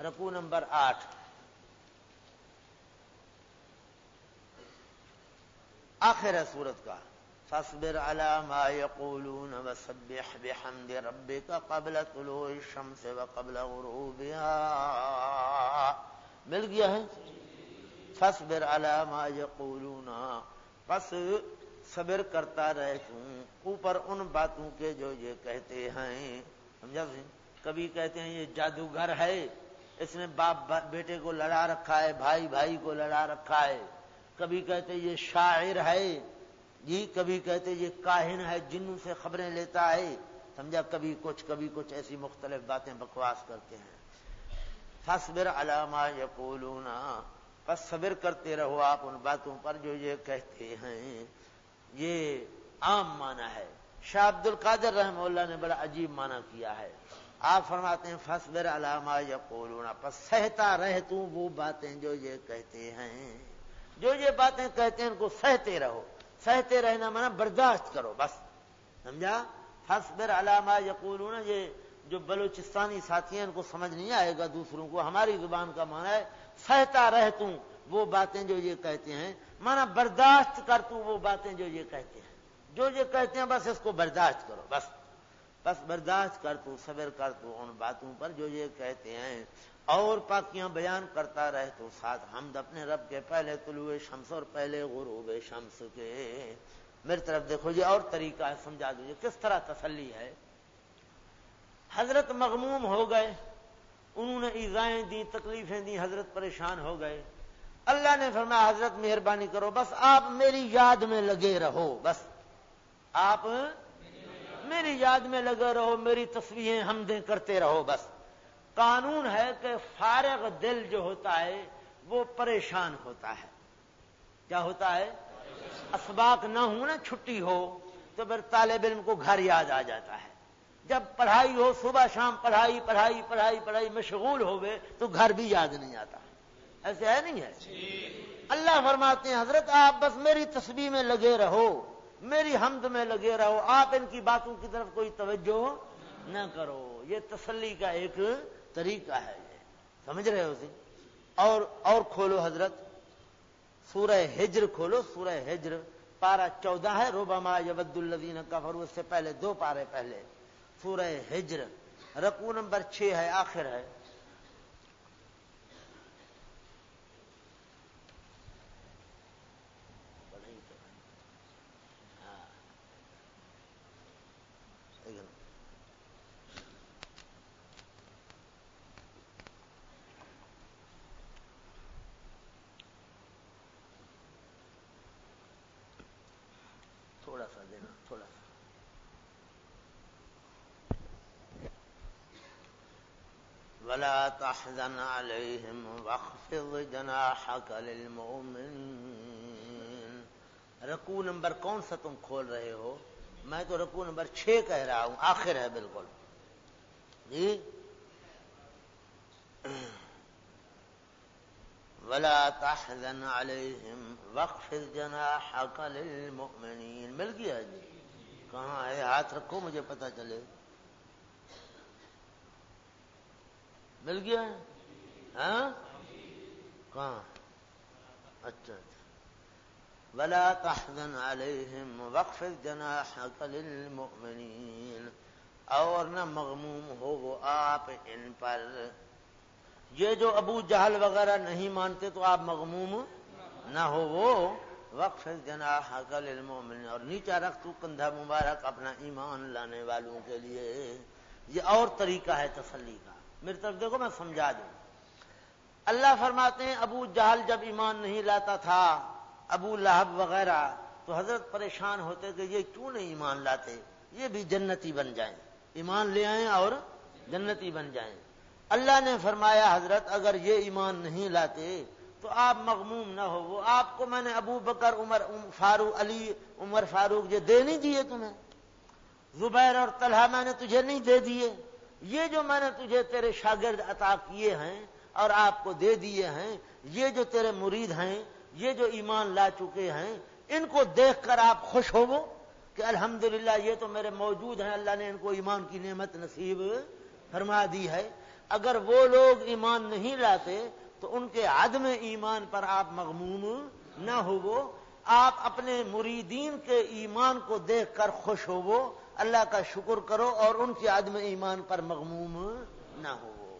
رکو نمبر آٹھ۔ آخر ہے سورت کا۔ فاصبر على ما يقولون وسبح بحمد ربك قبل طلوع الشمس وقبل غروبها. مل گیا ہے؟ فاصبر على ما يقولون. پس صبر کرتا رہ تم اوپر ان باتوں کے جو یہ کہتے ہیں، سمجھا کبھی کہتے ہیں یہ جادوگر ہے، اس نے باپ بیٹے کو لڑا رکھا ہے، بھائی بھائی کو لڑا رکھا ہے۔ کبھی کہتے ہیں یہ شاعر ہے جی کبھی کہتے یہ کاہن ہے، جنوں سے خبریں لیتا ہے۔ سمجھا؟ کبھی کچھ کبھی کچھ ایسی مختلف باتیں بکواس کرتے ہیں۔ فصبر علامہ یقولونا پس صبر کرتے رہو آپ ان باتوں پر جو یہ کہتے ہیں۔ یہ عام معنی ہے۔ شاہ عبد القادر رحم اللہ نے بڑا عجیب معنی کیا ہے۔ آپ فرماتے ہیں فصبر علامہ یقولونا پس سہتا رہ تو وہ باتیں جو یہ کہتے ہیں۔ جو یہ باتیں کہتے ہیں ان کو سہتے رہو۔ سہتے رہنا مانا برداشت کرو، بس۔ سمجھا؟ فصبر علامہ یقولون، یہ جو بلوچستانی ساتھی ہیں ان کو سمجھ نہیں آئے گا دوسروں کو۔ ہماری زبان کا مانا ہے سہتا رہ توں وہ باتیں جو یہ کہتے ہیں۔ مانا برداشت کر تو وہ باتیں جو یہ کہتے ہیں۔ جو یہ کہتے ہیں، بس اس کو برداشت کرو، بس۔ بس برداشت کر تو صبر کر تو ان باتوں پر جو یہ کہتے ہیں۔ اور پاکیاں بیان کرتا رہے تو ساتھ حمد اپنے رب کے پہلے طلوع شمس اور پہلے غروب شمس کے۔ میری طرف دیکھو جی اور طریقہ ہے، سمجھا دیجیے کس طرح تسلی ہے۔ حضرت مغموم ہو گئے، انہوں نے ایزائیں دی تکلیفیں دی حضرت پریشان ہو گئے۔ اللہ نے فرمایا، حضرت مہربانی کرو، بس آپ میری یاد میں لگے رہو، بس۔ آپ میری یاد میں لگے رہو، میری تصویریں حمدیں کرتے رہو، بس۔ قانون ہے کہ فارغ دل جو ہوتا ہے وہ پریشان ہوتا ہے۔ کیا ہوتا ہے؟ اسباق نہ ہو نا چھٹی ہو تو پھر طالب علم کو گھر یاد آ جاتا ہے۔ جب پڑھائی ہو، صبح شام پڑھائی پڑھائی پڑھائی پڑھائی مشغول ہو گئے تو گھر بھی یاد نہیں آتا۔ ایسے ہے نہیں ہے؟ اللہ فرماتے ہیں، حضرت آپ بس میری تصویر میں لگے رہو، میری حمد میں لگے رہو، آپ ان کی باتوں کی طرف کوئی توجہ نہ کرو۔ یہ تسلی کا ایک طریقہ ہے یہ۔ سمجھ رہے ہو سی اور اور کھولو حضرت۔ سورہ ہجر کھولو، سورہ ہجر۔ پارا چودہ ہے روباما یبد الدین کفر اس سے پہلے، دو پارے پہلے۔ سورہ ہجر۔ رقو نمبر چھ ہے، آخر ہے۔ ولا تحزن عليهم واخفض جناحك للمؤمنين۔ رکو نمبر کون سا تم کھول رہے ہو؟ میں تو رکو نمبر چھ کہہ رہا ہوں، آخر ہے بالکل۔ جی؟ ولا تحزن عليهم واخفض جناحك للمؤمنين۔ مل گیا جی؟ کہاں ہے؟ ہاتھ رکھو، مجھے پتا چلے۔ مل گیا ہاں؟ کہاں؟ اچھا اچھا۔ ولا تحزن عليهم وقف جناحك للمؤمنين۔ اور نہ مغموم ہو وہ آپ ان پر۔ یہ جو ابو جہل وغیرہ نہیں مانتے تو آپ مغموم نہ ہو وہ۔ وقف جناحك للمؤمنين۔ اور نیچا رکھ تو کندھا مبارک اپنا ایمان لانے والوں کے لیے۔ یہ اور طریقہ ہے تسلی کا۔ میری طرف دیکھو میں سمجھا دوں۔ اللہ فرماتے ہیں، ابو جہل جب ایمان نہیں لاتا تھا، ابو لہب وغیرہ، تو حضرت پریشان ہوتے کہ یہ کیوں نہیں ایمان لاتے؟ یہ بھی جنتی بن جائیں۔ ایمان لے آئیں اور جنتی بن جائیں۔ اللہ نے فرمایا، حضرت، اگر یہ ایمان نہیں لاتے تو آپ مغموم نہ ہو۔ وہ آپ کو میں نے ابو بکر، عمر فاروق، علی، عمر فاروق یہ دے نہیں دیے تمہیں۔ زبیر اور طلحہ میں نے تجھے نہیں دے دیے۔ یہ جو میں نے تجھے تیرے شاگرد عطا کیے ہیں اور آپ کو دے دیے ہیں، یہ جو تیرے مرید ہیں، یہ جو ایمان لا چکے ہیں، ان کو دیکھ کر آپ خوش ہو کہ الحمدللہ یہ تو میرے موجود ہیں، اللہ نے ان کو ایمان کی نعمت نصیب فرما دی ہے۔ اگر وہ لوگ ایمان نہیں لاتے تو ان کے عدم ایمان پر آپ مغموم نہ ہو آپ اپنے مریدین کے ایمان کو دیکھ کر خوش ہو وہ اللہ کا شکر کرو اور ان کے عدم ایمان پر مغموم نہ ہو۔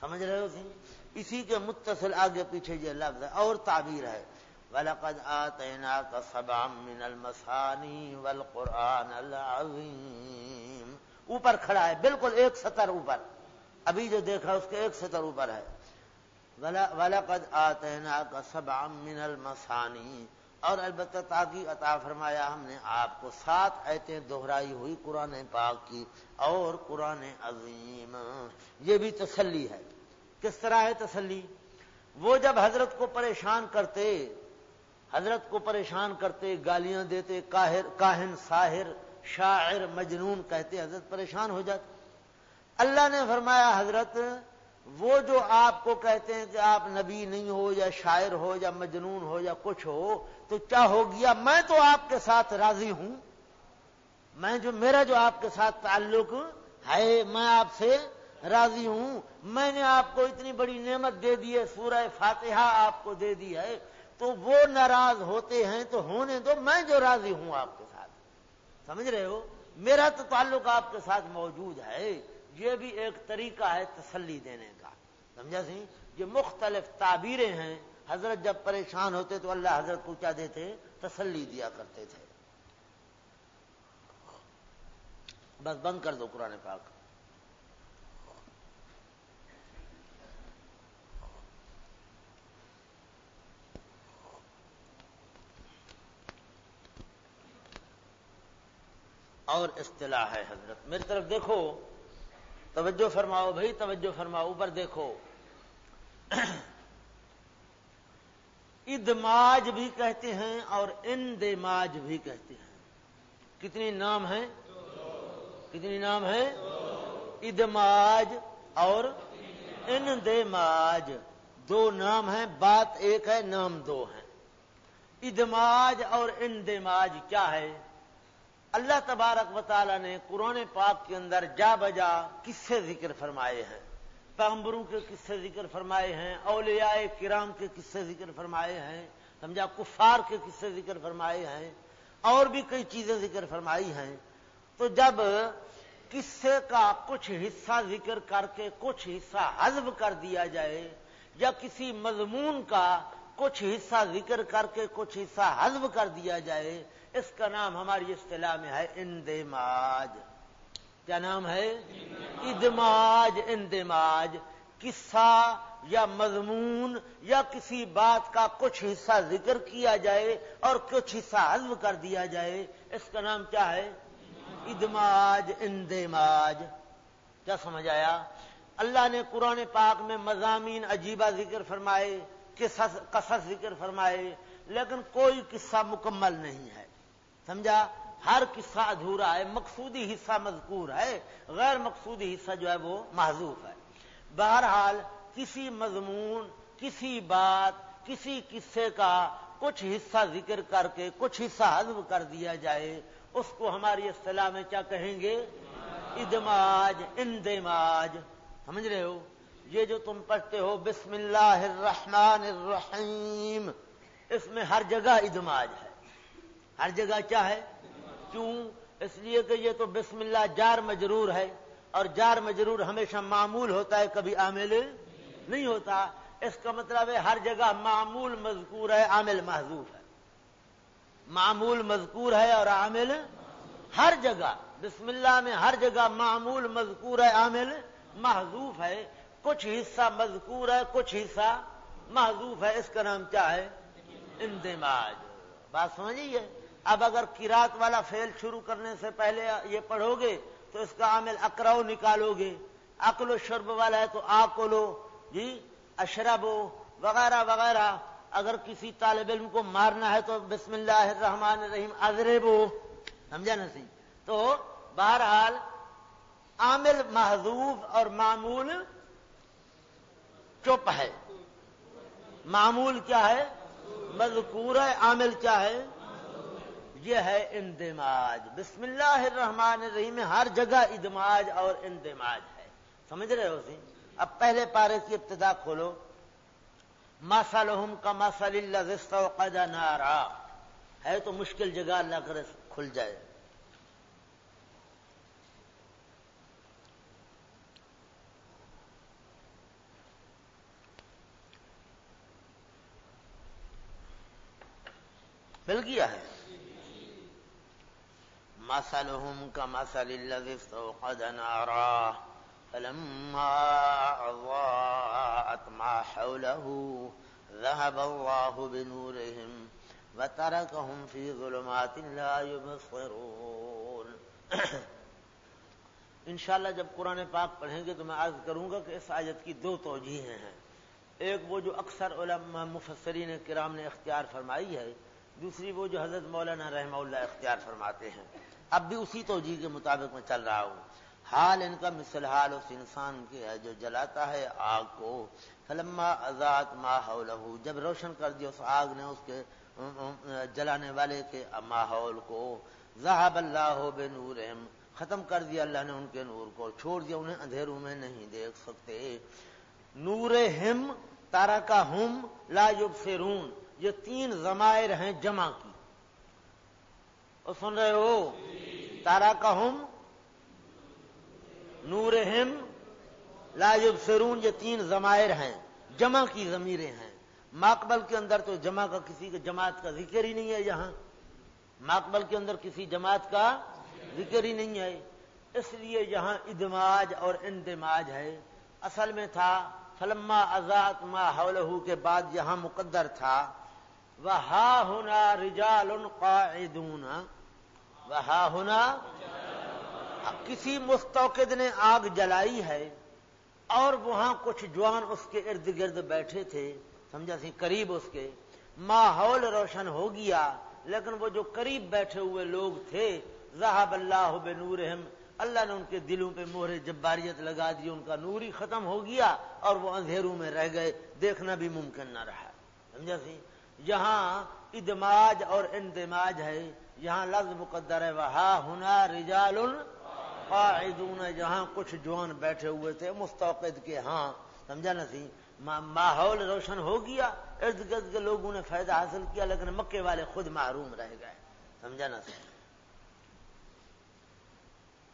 سمجھ رہے ہو سی اسی کے متصل آگے پیچھے یہ لفظ ہے، اور تعبیر ہے۔ وَلَقَدْ آتَيْنَاكَ سَبْعًا مِّنَ الْمَثَانِي وَالْقُرْآنَ الْعَظِيمِ۔ اوپر کھڑا ہے، بالکل ایک سطر اوپر۔ ابھی جو دیکھا اس کے ایک سطر اوپر ہے۔ وَلَقَدْ آتَيْنَاكَ سَبْعًا مِّنَ الْمَثَانِي۔ اور البتہ تاکہ عطا فرمایا ہم نے آپ کو سات ایتیں دہرائی ہوئی قرآن پاک کی اور قرآن عظیم۔ یہ بھی تسلی ہے۔ کس طرح ہے تسلی؟ وہ جب حضرت کو پریشان کرتے، حضرت کو پریشان کرتے، گالیاں دیتے کاہن ساحر شاعر، مجنون کہتے، حضرت پریشان ہو جاتے۔ اللہ نے فرمایا، حضرت وہ جو آپ کو کہتے ہیں کہ آپ نبی نہیں ہو یا شاعر ہو یا مجنون ہو یا کچھ ہو، تو کیا ہو گیا؟ میں تو آپ کے ساتھ راضی ہوں۔ میں جو، میرا جو آپ کے ساتھ تعلق ہے، میں آپ سے راضی ہوں۔ میں نے آپ کو اتنی بڑی نعمت دے دی ہے، سورہ فاتحہ آپ کو دے دی ہے۔ تو وہ ناراض ہوتے ہیں تو ہونے دو، میں جو راضی ہوں آپ کے ساتھ۔ سمجھ رہے ہو؟ میرا تو تعلق آپ کے ساتھ موجود ہے۔ یہ بھی ایک طریقہ ہے تسلی دینے کا۔ سمجھا سی؟ یہ مختلف تعبیریں ہیں۔ حضرت جب پریشان ہوتے تو اللہ حضرت کو دیتے؟ تسلی دیا کرتے تھے۔ بس بند کر دو قرآن پاک۔ اور اصطلاح ہے حضرت۔ میری طرف دیکھو توجہ فرماؤ بھائی، توجہ فرماؤ، اوپر دیکھو۔ ادماج بھی کہتے ہیں اور اندماج بھی کہتے ہیں۔ کتنی نام ہے کتنی نام ہے ادماج اور اندماج دو نام ہیں، بات ایک ہے، نام دو ہیں۔ ادماج اور اندماج کیا ہے؟ اللہ تبارک و تعالی نے قرآن پاک کے اندر جا بجا کس سے ذکر فرمائے ہیں۔ پیغمبروں کے قصے ذکر فرمائے ہیں، اولیاء کرام کے قصے ذکر فرمائے ہیں، سمجھا، کفار کے قصے ذکر فرمائے ہیں، اور بھی کئی چیزیں ذکر فرمائی ہیں۔ تو جب قصے کا کچھ حصہ ذکر کر کے کچھ حصہ حذف کر دیا جائے یا کسی مضمون کا کچھ حصہ ذکر کر کے کچھ حصہ حذف کر دیا جائے، اس کا نام ہماری اصطلاح میں ہے اندماج۔ کیا نام ہے؟ ادماج، اندماج۔ قصہ یا مضمون یا کسی بات کا کچھ حصہ ذکر کیا جائے اور کچھ حصہ حذف کر دیا جائے، اس کا نام کیا ہے؟ ادماج، اندماج۔ کیا سمجھ آیا؟ اللہ نے قرآن پاک میں مضامین عجیبہ ذکر فرمائے۔ قصص ذکر فرمائے، لیکن کوئی قصہ مکمل نہیں ہے۔ سمجھا؟ ہر قصہ ادھورا ہے، مقصودی حصہ مذکور ہے، غیر مقصودی حصہ جو ہے وہ محضوف ہے۔ بہرحال، کسی مضمون، کسی بات، کسی قصے کا کچھ حصہ ذکر کر کے، کچھ حصہ حذف کر دیا جائے، اس کو ہماری اصطلاح میں کیا کہیں گے؟ ادماج، اندماج۔ سمجھ رہے ہو؟ یہ جو تم پڑھتے ہو، بسم اللہ الرحمن الرحیم، اس میں ہر جگہ ادماج ہے۔ ہر جگہ کیا ہے؟ کیوں؟ اس لیے کہ یہ تو بسم اللہ جار مجرور ہے، اور جار مجرور ہمیشہ معمول ہوتا ہے، کبھی عامل نہیں ہوتا۔ اس کا مطلب ہے ہر جگہ معمول مذکور ہے، عامل محضوف ہے۔ معمول مذکور ہے اور عامل ہر جگہ۔ بسم اللہ میں ہر جگہ معمول مذکور ہے، عامل محضوف ہے۔ کچھ حصہ مذکور ہے، کچھ حصہ محضوف ہے، اس کا نام کیا ہے؟ اندماج۔ بات سمجھیے اب اگر کراط والا فیل شروع کرنے سے پہلے یہ پڑھو گے، تو اس کا عامل اکراؤ نکالو گے۔ عقل و شرب والا ہے تو آکلو جی؟ اشربو وغیرہ وغیرہ۔ اگر کسی طالب علم کو مارنا ہے تو بسم اللہ الرحمن الرحیم ازربو سمجھا نا سی تو بہرحال عامل محضوب اور معمول چپ ہے۔ معمول کیا ہے؟ مذکور عامل کیا ہے؟ یہ ہے اندماج۔ بسم اللہ الرحمن الرحیم میں ہر جگہ ادماج اور اندماج ہے۔ سمجھ رہے ہو سی اب پہلے پارے کی ابتدا کھولو۔ ماسالحم کا ماسال اللہ نارا۔ ہے تو مشکل جگہ اللہ کرے کھل جائے۔ مل گیا ہے۔ مسلحم کا مسل استوقد نارا فلما أضاءت ما حوله ذهب الله بنورهم وتركهم في ظلمات لا يبصرون۔ *coughs* انشاءاللہ جب قرآن پاک پڑھیں گے تو میں عرض کروں گا کہ اس آیت کی دو توجیہیں ہیں۔ ایک وہ جو اکثر علماء مفسرین کرام نے اختیار فرمائی ہے دوسری وہ جو حضرت مولانا رحمہ اللہ اختیار فرماتے ہیں۔ اب بھی اسی توجہ کے مطابق میں چل رہا ہوں۔ حال ان کا مثل حال اس انسان کے ہے جو جلاتا ہے آگ کو۔ فلما ازاد ماحول جب روشن کر دیا اس آگ نے اس کے جلانے والے کے ماحول کو۔ ذہب اللہ بے نور ختم کر دیا اللہ نے ان کے نور کو۔ چھوڑ دیا، انہیں اندھیروں میں نہیں دیکھ سکتے۔ نور ہم تارا کا ہم لا یبصرون۔ یہ تین زمائر ہیں جمع کی۔ اور سن رہے ہو؟ تارا کا ہم، نور ہم لاجب سرون یہ تین زمائر ہیں۔ جمع کی ضمیریں ہیں۔ ماقبل کے اندر تو جمع کا کسی کے جماعت کا ذکر ہی نہیں ہے یہاں۔ ماقبل کے اندر کسی جماعت کا ذکر ہی نہیں ہے۔ اس لیے یہاں ادماج اور اندماج ہے۔ اصل میں تھا، فلما آزاد ما حولہ کے بعد یہاں مقدر تھا۔ وہ ہونا رجال قاعدون وہ ہونا کسی مستوقد نے آگ جلائی ہے اور وہاں کچھ جوان اس کے ارد گرد بیٹھے تھے، سمجھا سی قریب اس کے۔ ماحول روشن ہو گیا، لیکن وہ جو قریب بیٹھے ہوئے لوگ تھے زہاب اللہ بے نور اللہ نے ان کے دلوں پہ مہر جباریت لگا دی، ان کا نور ہی ختم ہو گیا اور وہ اندھیروں میں رہ گئے۔ دیکھنا بھی ممکن نہ رہا، سمجھا سی؟ یہاں ادماج اور اندماج ہے، یہاں لفظ مقدر ہے وہاں ہنا رجال قاعدون، جہاں کچھ جوان بیٹھے ہوئے تھے مستوقد کے ہاں سمجھا نا سی؟ ماحول روشن ہو گیا، ارد گرد کے لوگوں نے فائدہ حاصل کیا، لیکن مکے والے خود معروم رہ گئے، سمجھا نا سی؟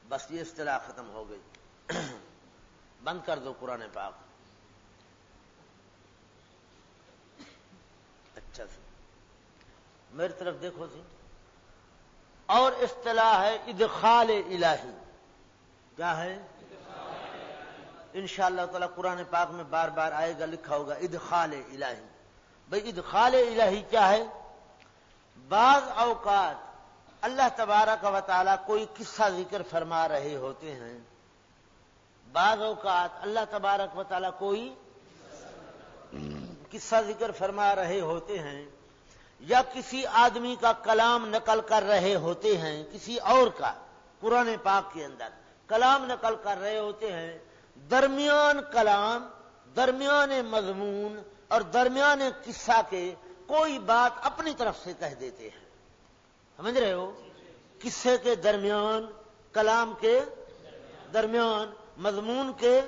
بس یہ اصطلاح ختم ہو گئی۔ *coughs* بند کر دو قرآن پاک۔ اچھا سی میری طرف دیکھو سی اور اصطلاح ہے ادخال الہی۔ کیا ہے؟ ان شاء اللہ تعالی قرآن پاک میں بار بار آئے گا، لکھا ہوگا ادخال الہی۔ بھائی، ادخال الہی کیا ہے؟ بعض اوقات اللہ تبارہ کا تعالیٰ کوئی قصہ ذکر فرما رہے ہوتے ہیں۔ بعض اوقات اللہ تبارک و تعالیٰ کوئی قصہ ذکر فرما رہے ہوتے ہیں یا کسی آدمی کا کلام نقل کر رہے ہوتے ہیں کسی اور کا قرآن پاک کے اندر کلام نقل کر رہے ہوتے ہیں، درمیان کلام، درمیان مضمون اور درمیان قصہ کے کوئی بات اپنی طرف سے کہہ دیتے ہیں۔ سمجھ رہے ہو؟ قصے کے درمیان، کلام کے درمیان، مضمون کے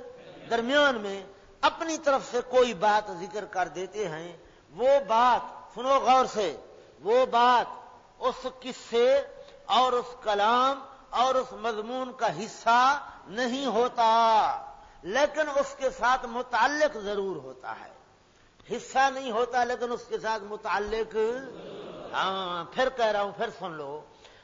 درمیان میں اپنی طرف سے کوئی بات ذکر کر دیتے ہیں، وہ بات، سنو غور سے، وہ بات اس قصے اور اس کلام اور اس مضمون کا حصہ نہیں ہوتا، لیکن اس کے ساتھ متعلق ضرور ہوتا ہے۔ حصہ نہیں ہوتا، لیکن اس کے ساتھ متعلق۔ ہاں پھر کہہ رہا ہوں، پھر سن لو۔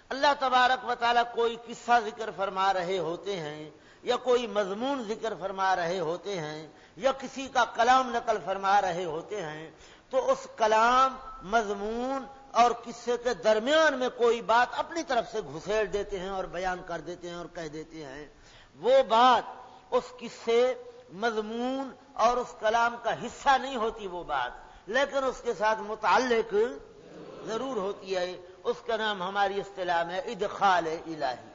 اللہ تبارک و تعالیٰ کوئی قصہ ذکر فرما رہے ہوتے ہیں یا کوئی مضمون ذکر فرما رہے ہوتے ہیں یا کسی کا کلام نقل فرما رہے ہوتے ہیں، تو اس کلام مضمون اور قصے کے درمیان میں کوئی بات اپنی طرف سے گھسیڑ دیتے ہیں اور بیان کر دیتے ہیں اور کہہ دیتے ہیں۔ وہ بات اس قصے مضمون اور اس کلام کا حصہ نہیں ہوتی وہ بات، لیکن اس کے ساتھ متعلق ضرور ہوتی ہے۔ اس کا نام ہماری اصطلاح میں ادخال الہی۔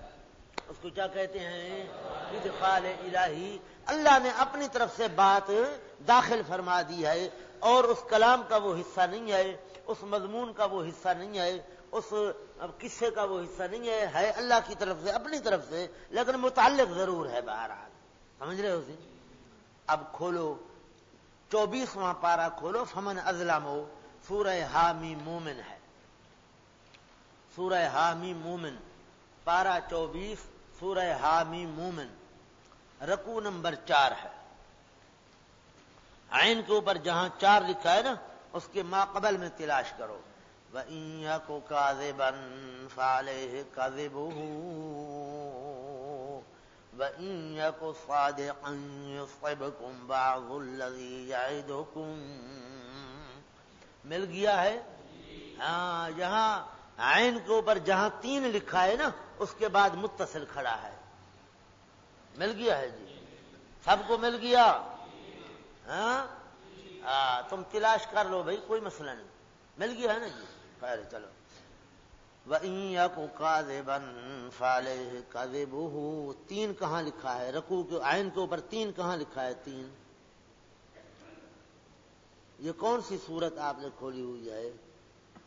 اس کو کیا کہتے ہیں؟ ادخال الہی۔ اللہ نے اپنی طرف سے بات داخل فرما دی ہے اور اس کلام کا وہ حصہ نہیں ہے، اس مضمون کا وہ حصہ نہیں ہے، اس قصے کا وہ حصہ نہیں ہے ہے اللہ کی طرف سے، اپنی طرف سے، لیکن متعلق ضرور ہے بہرحال۔ سمجھ رہے ہو سی اب کھولو، چوبیسواں پارا کھولو، فمن ازلم ہو سورہ حامی مومن ہے۔ سورہ حامی مومن۔ پارا چوبیس، سورہ حامی مومن۔ رکو نمبر چار ہے۔ عین کے اوپر جہاں چار لکھا ہے نا، اس کے ماں قبل میں تلاش کرو۔ کو کازے بن فالے کازے بو کو سواد مل گیا ہے؟ ہاں جہاں عین کے اوپر جہاں تین لکھا ہے نا، اس کے بعد متصل کھڑا ہے۔ مل گیا ہے جی۔ سب کو مل گیا۔ ہاں؟, ہاں؟ تم تلاش کر لو بھائی، کوئی مسئلہ نہیں۔ مل گیا ہے نا جی؟ خیر، چلو۔ بن فالے تین کہاں لکھا ہے؟ رکو کے آئن کے اوپر تین کہاں لکھا ہے؟ تین۔ یہ کون سی صورت آپ نے کھولی ہوئی ہے؟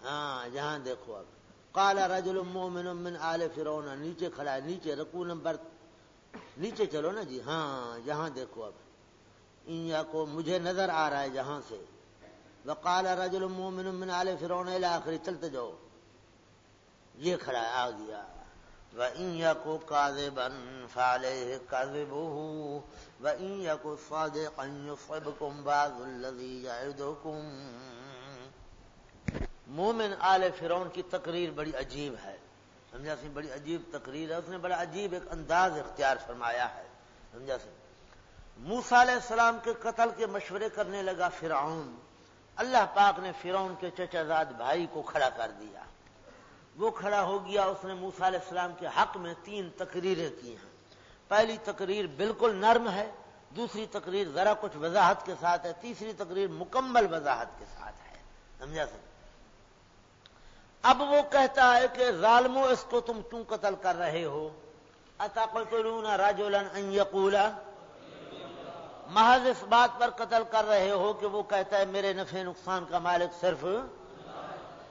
ہاں جہاں دیکھو اب کالا رجل مومن من آل فرونا نیچے کھڑا ہے، نیچے رکو نمبر نیچے چلو نا جی۔ ہاں جہاں دیکھو اب۔ یا کو مجھے نظر آ رہا ہے جہاں سے۔ وقال رجل مومن من آل فرعون الى آخری چلتے جاؤ۔ یہ کھڑا ہے، آ گیا۔ وَإِن يَكُ كَاذِبًا فَعَلَيْهِ كَذِبُهُ وَإِن يَكُ صَادِقًا يُصِبْكُمْ بَعْضُ الَّذِي يَعِدُكُمْ مومن آل فرعون کی تقریر بڑی عجیب ہے۔ سمجھا سی بڑی عجیب تقریر ہے۔ اس نے بڑا عجیب ایک انداز اختیار فرمایا ہے، سمجھا سی موسا علیہ السلام کے قتل کے مشورے کرنے لگا فرعون۔ اللہ پاک نے فرعون کے چچا زاد بھائی کو کھڑا کر دیا۔ وہ کھڑا ہو گیا، اس نے موسا علیہ السلام کے حق میں تین تقریریں کی ہیں۔ پہلی تقریر بالکل نرم ہے، دوسری تقریر ذرا کچھ وضاحت کے ساتھ ہے، تیسری تقریر مکمل وضاحت کے ساتھ ہے۔ سمجھا سر اب وہ کہتا ہے کہ ظالمو، اس کو تم کیوں قتل کر رہے ہو؟ اتقتلون رجلا ان یقولا محض اس بات پر قتل کر رہے ہو کہ وہ کہتا ہے میرے نفع نقصان کا مالک صرف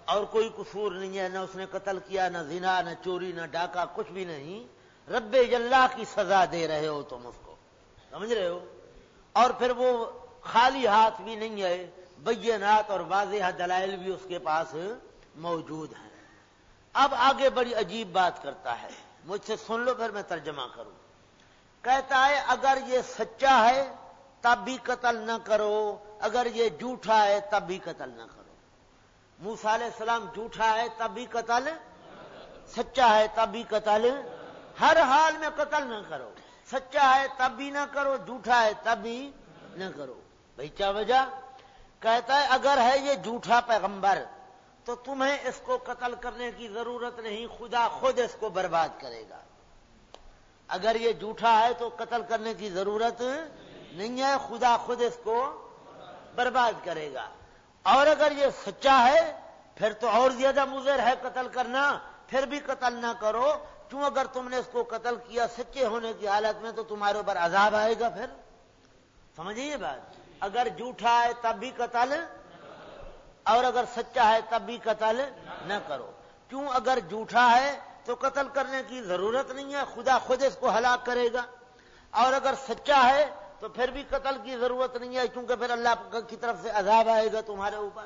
اور کوئی قصور نہیں ہے، نہ اس نے قتل کیا، نہ زنا، نہ چوری، نہ ڈاکہ، کچھ بھی نہیں۔ رب اللہ کی سزا دے رہے ہو تم اس کو۔ سمجھ رہے ہو؟ اور پھر وہ خالی ہاتھ بھی نہیں ہے، بینات اور واضح دلائل بھی اس کے پاس موجود ہیں۔ اب آگے بڑی عجیب بات کرتا ہے۔ مجھ سے سن لو پھر میں ترجمہ کروں۔ کہتا ہے، اگر یہ سچا ہے، تب بھی قتل نہ کرو۔ اگر یہ جھوٹا ہے، تب بھی قتل نہ کرو۔ موسا علیہ السلام جھوٹا ہے، تب بھی قتل۔ سچا ہے، تب بھی قتل۔ ہر حال میں قتل نہ کرو۔ سچا ہے، تب بھی نہ کرو۔ جھوٹا ہے، تب بھی نہ کرو۔ بھائی کیا وجہ؟ کہتا ہے، اگر ہے یہ جھوٹا پیغمبر تو تمہیں اس کو قتل کرنے کی ضرورت نہیں، خدا خود اس کو برباد کرے گا۔ اگر یہ جھوٹا ہے تو قتل کرنے کی ضرورت نہیں ہے، خدا خود اس کو برباد کرے گا۔ اور اگر یہ سچا ہے، پھر تو اور زیادہ مضر ہے قتل کرنا۔ پھر بھی قتل نہ کرو۔ کیوں اگر تم نے اس کو قتل کیا سچے ہونے کی حالت میں تو تمہارے اوپر عذاب آئے گا پھر۔ سمجھیے بات؟ اگر جھوٹا ہے تب بھی قتل اور اگر سچا ہے تب بھی قتل نہ کرو۔ کیوں اگر جھوٹا ہے تو قتل کرنے کی ضرورت نہیں ہے، خدا خود اس کو ہلاک کرے گا۔ اور اگر سچا ہے تو پھر بھی قتل کی ضرورت نہیں ہے، کیونکہ پھر اللہ کی طرف سے عذاب آئے گا تمہارے اوپر۔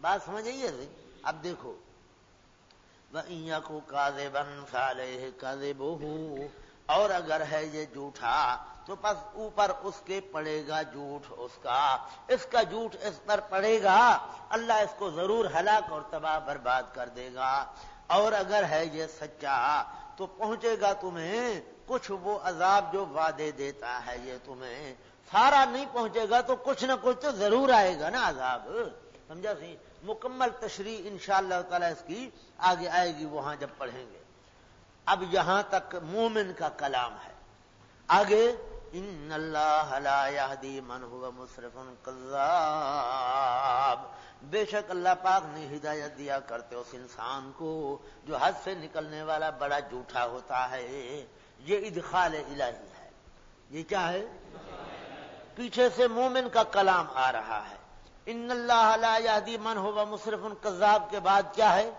بات سمجھئیے اب دیکھو۔ کو کازے بن سالے کازے اور اگر ہے یہ جھوٹا، تو بس اوپر اس کے پڑے گا جھوٹ اس کا۔ اس کا جھوٹ اس پر پڑے گا، اللہ اس کو ضرور ہلاک اور تباہ برباد کر دے گا۔ اور اگر ہے یہ سچا، تو پہنچے گا تمہیں، کچھ وہ عذاب جو وعدے دیتا ہے یہ تمہیں۔ سارا نہیں پہنچے گا تو کچھ نہ کچھ تو ضرور آئے گا نا عذاب۔ سمجھا سی؟ مکمل تشریح ان شاء اللہ تعالی اس کی آگے آئے گی، وہاں جب پڑھیں گے۔ اب یہاں تک مومن کا کلام ہے۔ آگے، ان اللہ لا يهدي من هو مسرف قذاب بے شک اللہ پاک نے ہدایت دیا کرتے اس انسان کو جو حد سے نکلنے والا بڑا جھوٹا ہوتا ہے۔ یہ ادخال الہی ہے۔ یہ کیا ہے؟ پیچھے سے مومن کا کلام آ رہا ہے۔ ان اللہ یادی من ہوا مصرف کذاب کے بعد کیا ہے؟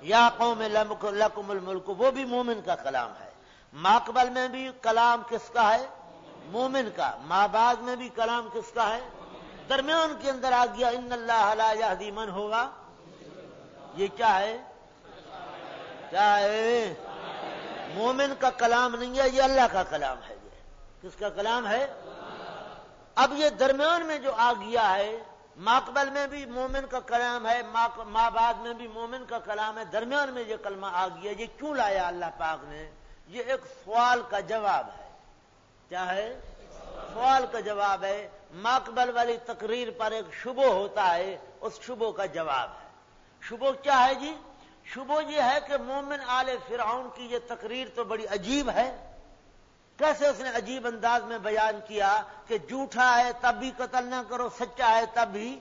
یا قوم لکم الملک، وہ بھی مومن کا کلام ہے۔ ماقبل میں بھی کلام کس کا ہے؟ مومن کا۔ ماں بعد میں بھی کلام کس کا ہے؟ درمیان کے اندر آ گیا۔ ان اللہ یادی من ہوگا یہ کیا ہے؟ کیا ہے؟ مومن کا کلام نہیں ہے، یہ اللہ کا کلام ہے۔ یہ کس کا کلام ہے؟ اب یہ درمیان میں جو آ گیا ہے ماقبل میں بھی مومن کا کلام ہے ماں بعد میں بھی مومن کا کلام ہے۔ درمیان میں یہ کلمہ آ گیا، یہ کیوں لایا اللہ پاک نے؟ یہ ایک سوال کا جواب ہے۔ کیا ہے؟ سوال کا جواب ہے۔ ماقبل والی تقریر پر ایک شبو ہوتا ہے، اس شبو کا جواب ہے۔ شبو کیا ہے جی؟ شبو یہ ہے کہ مومن آل فرعون کی یہ تقریر تو بڑی عجیب ہے۔ کیسے اس نے عجیب انداز میں بیان کیا کہ جھوٹا ہے تب بھی قتل نہ کرو، سچا ہے تب بھی۔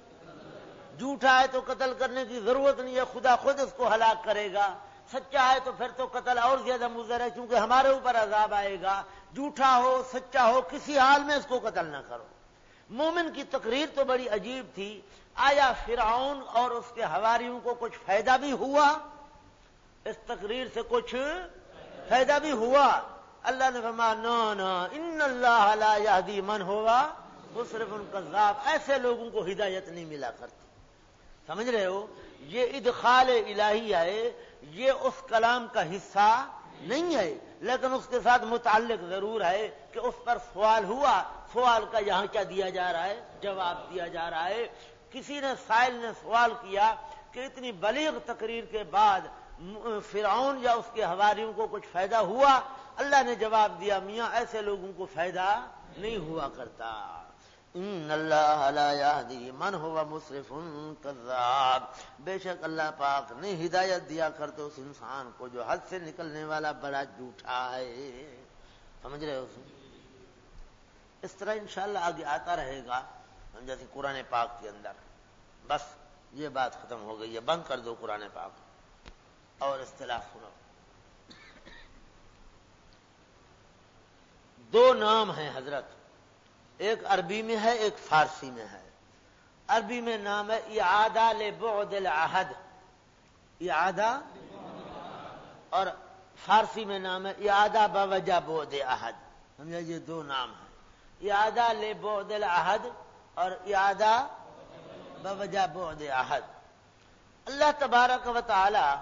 جھوٹا ہے تو قتل کرنے کی ضرورت نہیں ہے، خدا خود اس کو ہلاک کرے گا۔ سچا ہے تو پھر تو قتل اور زیادہ مضر ہے کیونکہ ہمارے اوپر عذاب آئے گا۔ جھوٹا ہو، سچا ہو، کسی حال میں اس کو قتل نہ کرو۔ مومن کی تقریر تو بڑی عجیب تھی۔ آیا فرعون اور اس کے ہواریوں کو کچھ فائدہ بھی ہوا؟ اس تقریر سے کچھ فائدہ بھی ہوا۔ اللہ نے فرما نو ان اللہ لا یہدی من ہوا. وہ صرف ان کا ایسے لوگوں کو ہدایت نہیں ملا کرتی۔ سمجھ رہے ہو؟ یہ ادخال الہی ہے، یہ اس کلام کا حصہ نہیں ہے۔ لیکن اس کے ساتھ متعلق ضرور ہے کہ اس پر سوال ہوا۔ سوال کا یہاں کیا دیا جا رہا ہے؟ جواب دیا جا رہا ہے۔ کسی نے سائل نے سوال کیا کہ اتنی بلیغ تقریر کے بعد فرعون یا اس کے ہواریوں کو کچھ فائدہ ہوا؟ اللہ نے جواب دیا، میاں، ایسے لوگوں کو فائدہ نہیں ہوا کرتا۔ ان اللہ من ہوا مصرف کذاب۔ بے شک اللہ پاک نے ہدایت دیا کرتے اس انسان کو جو حد سے نکلنے والا بڑا جھوٹا ہے۔ سمجھ رہے ہو اس طرح انشاءاللہ آگے آتا رہے گا، جیسے قرآن پاک کے اندر۔ بس، یہ بات ختم ہو گئی ہے، بند کر دو قرآن پاک۔ اور اصطلاح سنو۔ دو نام ہیں حضرت۔ ایک عربی میں ہے، ایک فارسی میں ہے۔ عربی میں نام ہے اعادہ لبعد العہد۔ اعادہ۔ اور فارسی میں نام ہے اعادہ باوجہ بود عہد۔ سمجھا؟ یہ دو نام ہیں۔ اعادہ لبعد العہد اور اعادہ باوجہ بود عہد۔ اللہ تبارک و تعالی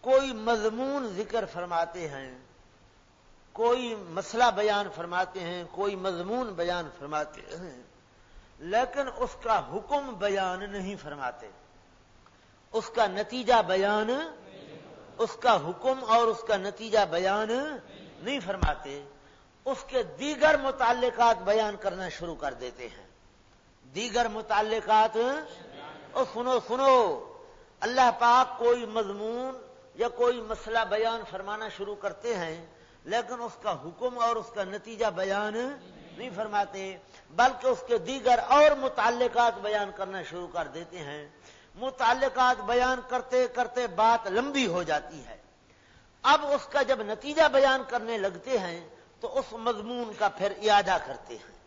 کوئی مضمون ذکر فرماتے ہیں۔ کوئی مسئلہ بیان فرماتے ہیں، کوئی مضمون بیان فرماتے ہیں، لیکن اس کا حکم بیان نہیں فرماتے۔ اس کا نتیجہ بیان، اس کا حکم اور اس کا نتیجہ بیان نہیں فرماتے۔ اس کے دیگر متعلقات بیان کرنا شروع کر دیتے ہیں۔ دیگر متعلقات اور سنو سنو۔ اللہ پاک کوئی مضمون یا کوئی مسئلہ بیان فرمانا شروع کرتے ہیں لیکن اس کا حکم اور اس کا نتیجہ بیان نہیں فرماتے، بلکہ اس کے دیگر اور متعلقات بیان کرنا شروع کر دیتے ہیں۔ متعلقات بیان کرتے کرتے بات لمبی ہو جاتی ہے۔ اب اس کا جب نتیجہ بیان کرنے لگتے ہیں، تو اس مضمون کا پھر اعادہ کرتے ہیں۔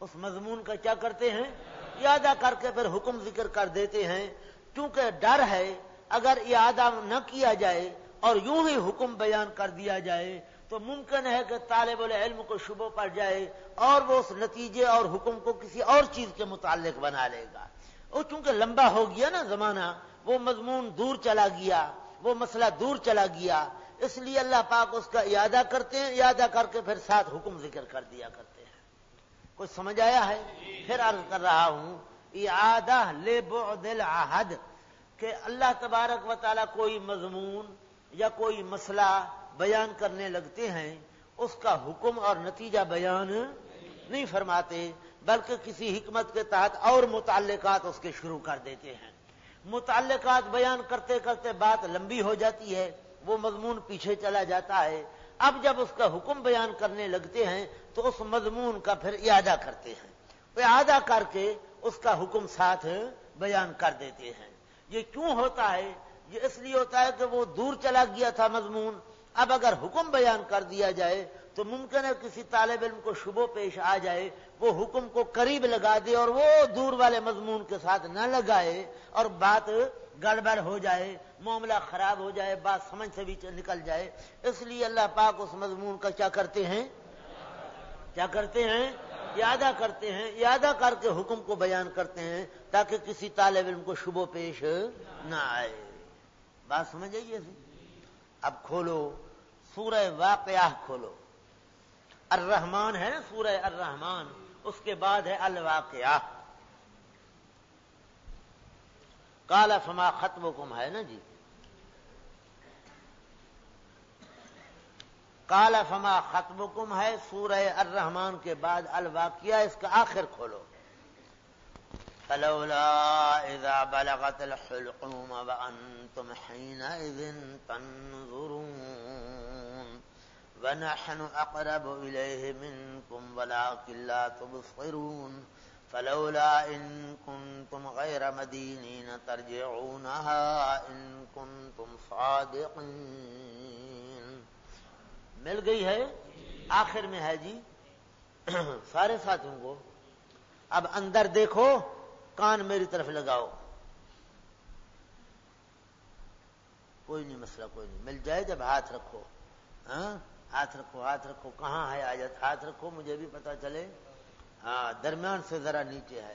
اس مضمون کا کیا کرتے ہیں؟ اعادہ کر کے پھر حکم ذکر کر دیتے ہیں۔ کیونکہ ڈر ہے، اگر اعادہ نہ کیا جائے اور یوں ہی حکم بیان کر دیا جائے تو ممکن ہے کہ طالب العلم کو شبہ پڑ جائے اور وہ اس نتیجے اور حکم کو کسی اور چیز کے متعلق بنا لے گا۔ وہ چونکہ لمبا ہو گیا نا زمانہ، وہ مضمون دور چلا گیا، وہ مسئلہ دور چلا گیا، اس لیے اللہ پاک اس کا اعادہ کرتے ہیں اعادہ کر کے پھر ساتھ حکم ذکر کر دیا کرتے ہیں۔ کچھ سمجھ آیا ہے؟ پھر عرض کر رہا ہوں اعادہ لے دل آہد کہ اللہ تبارک و تعالیٰ کوئی مضمون یا کوئی مسئلہ بیان کرنے لگتے ہیں، اس کا حکم اور نتیجہ بیان نہیں فرماتے، بلکہ کسی حکمت کے تحت اور متعلقات اس کے شروع کر دیتے ہیں۔ متعلقات بیان کرتے کرتے بات لمبی ہو جاتی ہے، وہ مضمون پیچھے چلا جاتا ہے۔ اب جب اس کا حکم بیان کرنے لگتے ہیں، تو اس مضمون کا پھر اعادہ کرتے ہیں۔ اعادہ کر کے اس کا حکم ساتھ بیان کر دیتے ہیں۔ یہ کیوں ہوتا ہے؟ یہ اس لیے ہوتا ہے کہ وہ دور چلا گیا تھا مضمون۔ اب اگر حکم بیان کر دیا جائے تو ممکن ہے کسی طالب علم کو شبہ پیش آ جائے، وہ حکم کو قریب لگا دے اور وہ دور والے مضمون کے ساتھ نہ لگائے اور بات گڑبڑ ہو جائے، معاملہ خراب ہو جائے، بات سمجھ سے بھی نکل جائے۔ اس لیے اللہ پاک اس مضمون کا کیا کرتے ہیں؟ کیا کرتے ہیں؟ یادہ کرتے ہیں یادہ کر کے حکم کو بیان کرتے ہیں تاکہ کسی طالب علم کو شبہ پیش نہ آئے۔ بات سمجھ آئیے اب کھولو، سورہ واقعہ کھولو۔ الرحمان ہے نا سورہ الرحمان اس کے بعد ہے الواقعہ۔ کالا فما ختم کم ہے نا جی؟ کالا فما ختم کم ہے سورہ الرحمان کے بعد الواقعہ، اس کا آخر کھولو۔ فلولا اذا بلغت الحلقوم وانتم حينئذ تنظرون ونحن اقرب اليه منكم ولكن لا تبصرون فلولا ان كنتم غير مدينين ترجعونها ان كنتم صادقين مل گئی ہے؟ آخر میں ہے جی۔ *coughs* سارے ساتھیوں کو۔ اب اندر دیکھو۔ کان میری طرف لگاؤ۔ کوئی نہیں مسئلہ، کوئی نہیں۔ مل جائے جب ہاتھ رکھو۔ ہاں؟ ہاتھ رکھو ہاتھ رکھو۔ کہاں ہے آجت ہاتھ رکھو، مجھے بھی پتا چلے۔ ہاں درمیان سے ذرا نیچے ہے۔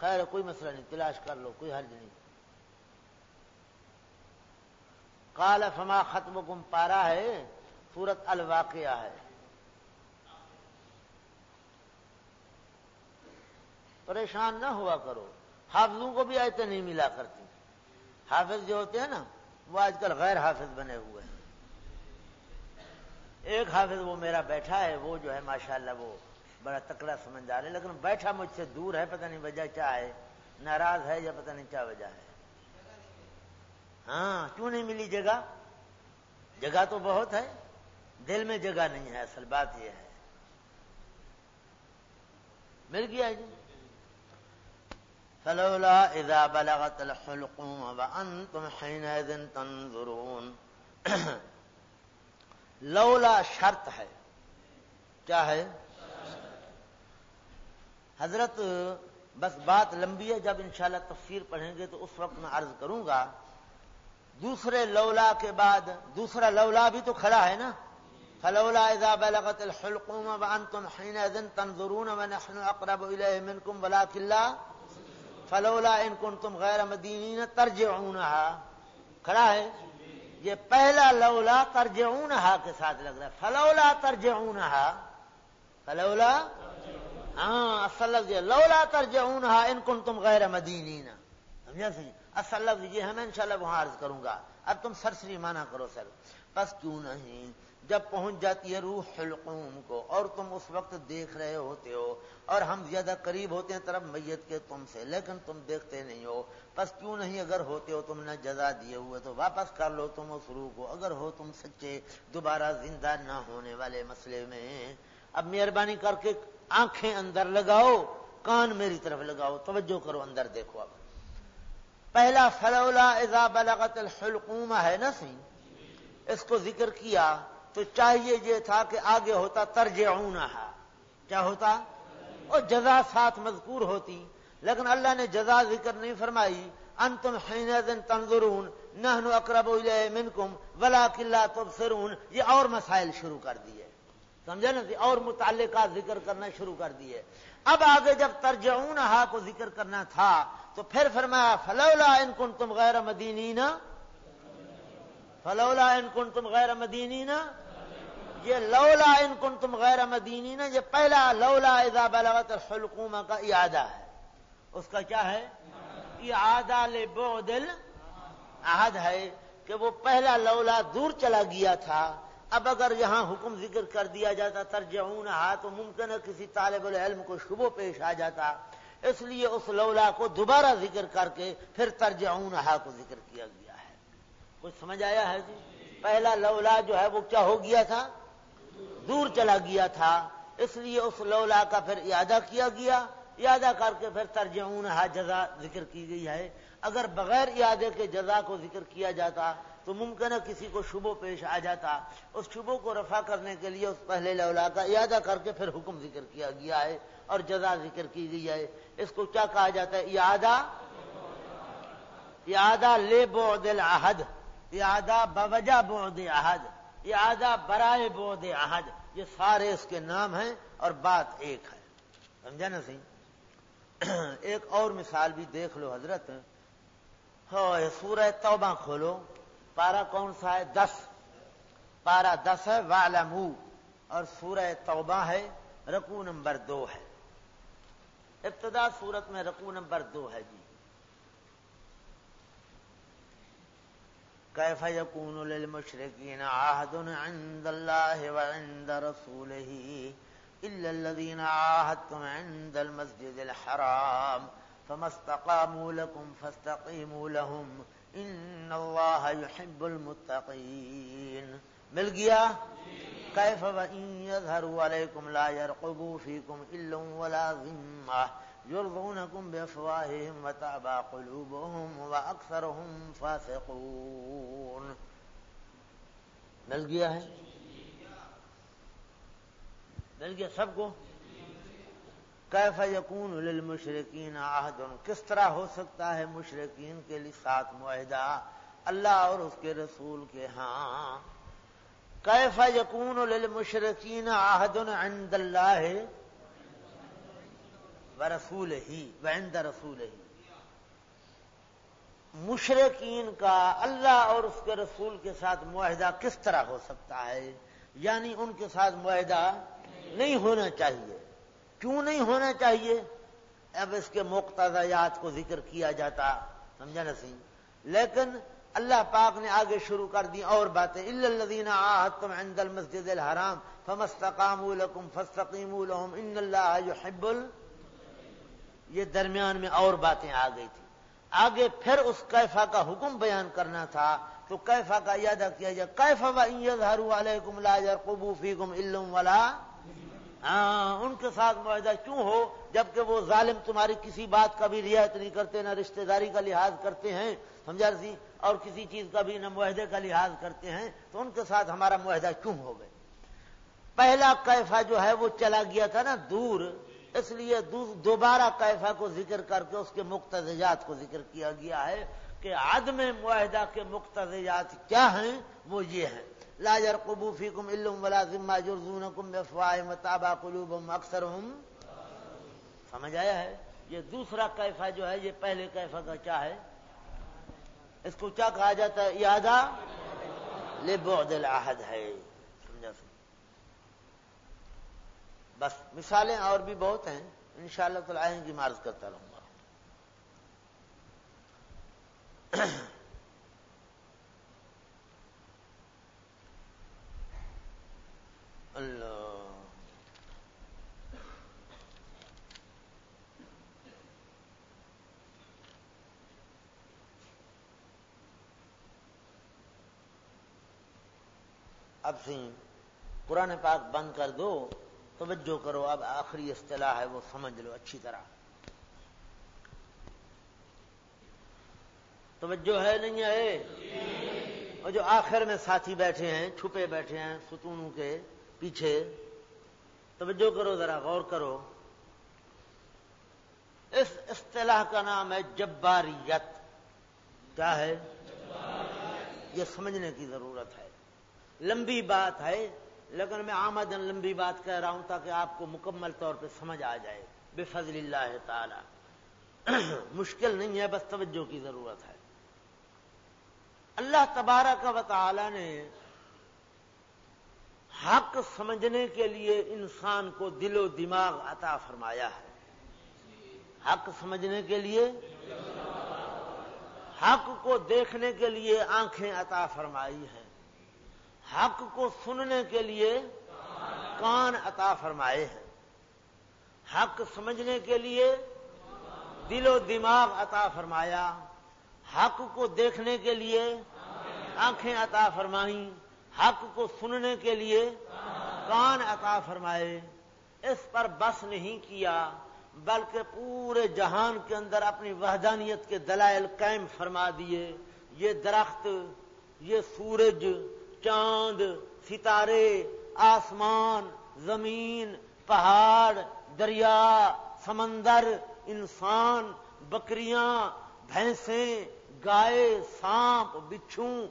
خیر، کوئی مسئلہ نہیں، تلاش کر لو، کوئی حرج نہیں۔ کال فما ختم گم پارا ہے سورت الواقعہ ہے۔ پریشان نہ ہوا کرو۔ حافظوں کو بھی آیتیں نہیں ملا کرتی۔ حافظ جو ہوتے ہیں نا، وہ آج کل غیر حافظ بنے ہوئے ہیں۔ ایک حافظ وہ میرا بیٹھا ہے، وہ جو ہے ماشاءاللہ وہ بڑا تکڑا سمجھدار ہے، لیکن بیٹھا مجھ سے دور ہے، پتہ نہیں وجہ کیا ہے، ناراض ہے یا پتہ نہیں کیا وجہ ہے۔ ہاں کیوں نہیں ملی جگہ؟ جگہ تو بہت ہے، دل میں جگہ نہیں ہے، اصل بات یہ ہے۔ مل گیا جی۔ فلولا اذا بلغت الحلقوم وانتم حينئذ تنظرون. *clears throat* لولا شرط ہے، کیا ہے؟ حضرت، بس بات لمبی ہے، جب انشاءاللہ تفسیر پڑھیں گے تو اس وقت میں عرض کروں گا، دوسرے لولا کے بعد، دوسرا لولا بھی تو کھڑا ہے نا؟ فلولا اذا بلغت الحلقوم وانتم حينئذ تنظرون ونحن اقرب اليه منكم ولكن لا فلولا ان کن تم غیر مدینی ترج کھڑا ہے؟ یہ پہلا لولا ترج کے ساتھ لگ رہا ہے۔ فلولا ترج فلولا؟ ہاں اصل لفظ لولا ترج ان کن تم غیر مدینی سمجھا سی اصل لفظ یہ ہے، میں انشاءاللہ وہاں عرض کروں گا۔ اب تم سرسری مانا کرو سر۔ بس کیوں نہیں؟ جب پہنچ جاتی ہے روح حلقوم کو اور تم اس وقت دیکھ رہے ہوتے ہو اور ہم زیادہ قریب ہوتے ہیں طرف میت کے تم سے، لیکن تم دیکھتے نہیں ہو۔ بس کیوں نہیں اگر ہوتے ہو تم نے جزا دیے ہوئے، تو واپس کر لو تم اس روح کو۔ اگر ہو تم سچے، دوبارہ زندہ نہ ہونے والے مسئلے میں۔ اب مہربانی کر کے آنکھیں اندر لگاؤ، کان میری طرف لگاؤ۔ توجہ کرو اندر دیکھو اب۔ پہلا فلولا اذا بلغت الحلقوم ہے نا سی اس کو ذکر کیا۔ تو چاہیے یہ تھا کہ آگے ہوتا ترج کیا ہوتا؟ اور جزا ساتھ مذکور ہوتی۔ لیکن اللہ نے جزا ذکر نہیں فرمائی۔ انتم حین تنظرون، نحن اقرب الیہ منکم ولا کلا تبصرون۔ یہ اور مسائل شروع کر دیے۔ سمجھا نا؟ اور متعلقات ذکر کرنا شروع کر دیے۔ اب آگے جب ترجعون کو ذکر کرنا تھا، تو پھر فرمایا، فلولا ان کنتم غیر مدینین۔ فلولا ان کنتم غیر مدینین۔ یہ لولا ان کن تم غیر مدینی نا یہ پہلا لولا اذا بلغت الحلقوم کا اعادہ ہے۔ اس کا کیا ہے؟ اعادہ لبعد عہد ہے کہ وہ پہلا لولا دور چلا گیا تھا۔ اب اگر یہاں حکم ذکر کر دیا جاتا، ترجعون ہا تو ممکن ہے کسی طالب العلم کو شبہ پیش آ جاتا۔ اس لیے اس لولا کو دوبارہ ذکر کر کے پھر ترجعون ہا کو ذکر کیا گیا ہے۔ کچھ سمجھ آیا ہے جی؟ پہلا لولا جو ہے وہ کیا ہو گیا تھا؟ دور چلا گیا تھا، اس لیے اس لولا کا پھر یادہ کیا گیا۔ یادہ کر کے پھر ترجمون ہا جزا ذکر کی گئی ہے۔ اگر بغیر یادے کے جزا کو ذکر کیا جاتا، تو ممکن ہے کسی کو شبو پیش آ جاتا۔ اس شبو کو رفع کرنے کے لیے اس پہلے لولا کا اعادہ کر کے پھر حکم ذکر کیا گیا ہے اور جزا ذکر کی گئی ہے۔ اس کو کیا کہا جاتا ہے؟ اعادہ اعادہ لے بعد العہد اعادہ بوجہ بعد عہد اعادہ برائے بعد عہد۔ یہ سارے اس کے نام ہیں اور بات ایک ہے۔ سمجھا نا سی *clears throat* ایک اور مثال بھی دیکھ لو حضرت۔ سورہ توبہ کھولو۔ پارا کون سا ہے؟ دس۔ پارا دس ہے والمو اور سورہ توبہ ہے رقو نمبر دو ہے۔ ابتدا سورت میں رقو نمبر دو ہے جی۔ كيف يكون للمشركين عهد عند الله وعند رسوله إلا الذين عاهدتم عند المسجد الحرام فما استقاموا لكم فاستقيموا لهم إن الله يحب المتقين. مل گیا؟ كيف وإن يظهروا عليكم لا يرقبوا فيكم إلا ولا ذمة. يرضونكم بأفواههم وتعبى قلوبهم وأكثرهم فاسقون. مل گیا ہے؟ مل گیا سب کو؟ کیف یقون للمشرقین عہد؟ کس طرح ہو سکتا ہے مشرقین کے لیے ساتھ معاہدہ؟ اللہ اور اس کے رسول کے ہاں. کیف یقون للمشرقین عہد عند اللہ؟ و رسول ہی وند رسول ہی مشرقین کا اللہ اور اس کے رسول کے ساتھ معاہدہ کس طرح ہو سکتا ہے؟ یعنی ان کے ساتھ معاہدہ نہیں ہونا چاہیے۔ کیوں نہیں ہونا چاہیے؟ اب اس کے مقتضیات کو ذکر کیا جاتا، سمجھا سی؟ لیکن اللہ پاک نے آگے شروع کر دی اور باتیں۔ الدین تم عند المسجد الحرام فمستقام لکم فستقیم لهم ان اللہ يحب یہ درمیان میں اور باتیں آ گئی تھی۔ آگے پھر اس کیفا کا حکم بیان کرنا تھا تو کیفا کا یادہ کیا جائے کیفا علیکم لا يرقبوا فیکم علم ولا ہاں ان کے ساتھ معاہدہ کیوں ہو؟ جبکہ وہ ظالم تمہاری کسی بات کا بھی رعایت نہیں کرتے، نہ رشتہ داری کا لحاظ کرتے ہیں، سمجھا سی اور کسی چیز کا بھی نہ معاہدے کا لحاظ کرتے ہیں، تو ان کے ساتھ ہمارا معاہدہ کیوں ہو گئے پہلا کیفا جو ہے وہ چلا گیا تھا نا، دور۔ اس لیے دوبارہ کیفا کو ذکر کر کے اس کے مقتضیات کو ذکر کیا گیا ہے کہ عدم معاہدہ کے مقتضیات کیا ہیں؟ وہ یہ ہیں۔ لا يرقبوا فيكم الا ولا ذمہ يرزونكم بافواههم وتابع قلوبهم اکثرهم سمجھ آیا ہے؟ یہ دوسرا کیفا جو ہے، یہ پہلے کیفا کا کیا ہے؟ اس کو کیا کہا جاتا ہے؟ یادہ لبعد العہد ہے۔ سمجھا۔ بس مثالیں اور بھی بہت ہیں، انشاءاللہ شاء اللہ تعالی کی مارز کرتا رہوں گا۔ *clears throat* اللہ۔ اب سی قرآن پاک بند کر دو۔ توجہ کرو، اب آخری اصطلاح ہے، وہ سمجھ لو اچھی طرح۔ توجہ ہے نہیں ہے؟ اور جو آخر میں ساتھی بیٹھے ہیں، چھپے بیٹھے ہیں، ستونوں کے پیچھے، توجہ کرو، ذرا غور کرو۔ اس اصطلاح کا نام ہے جباریت۔ کیا ہے؟ یہ سمجھنے کی ضرورت ہے۔ لمبی بات ہے لیکن میں آمدن لمبی بات کہہ رہا ہوں تاکہ آپ کو مکمل طور پہ سمجھ آ جائے بے فضل اللہ تعالی۔ *clears throat* مشکل نہیں ہے، بس توجہ کی ضرورت ہے۔ اللہ تبارہ کا وطالعہ نے حق سمجھنے کے لیے انسان کو دل و دماغ عطا فرمایا ہے۔ حق سمجھنے کے لیے، حق کو دیکھنے کے لیے آنکھیں عطا فرمائی ہیں۔ حق کو سننے کے لیے کان عطا فرمائے ہیں۔ حق سمجھنے کے لیے دل و دماغ عطا فرمایا۔ حق کو دیکھنے کے لیے آنکھیں عطا فرمائیں۔ حق کو سننے کے لیے کان عطا فرمائے۔ اس پر بس نہیں کیا، بلکہ پورے جہان کے اندر اپنی وحدانیت کے دلائل قائم فرما دیے۔ یہ درخت، یہ سورج چاند، ستارے، آسمان، زمین، پہاڑ، دریا، سمندر، انسان، بکریاں، بھینسیں، گائے، سانپ بچھو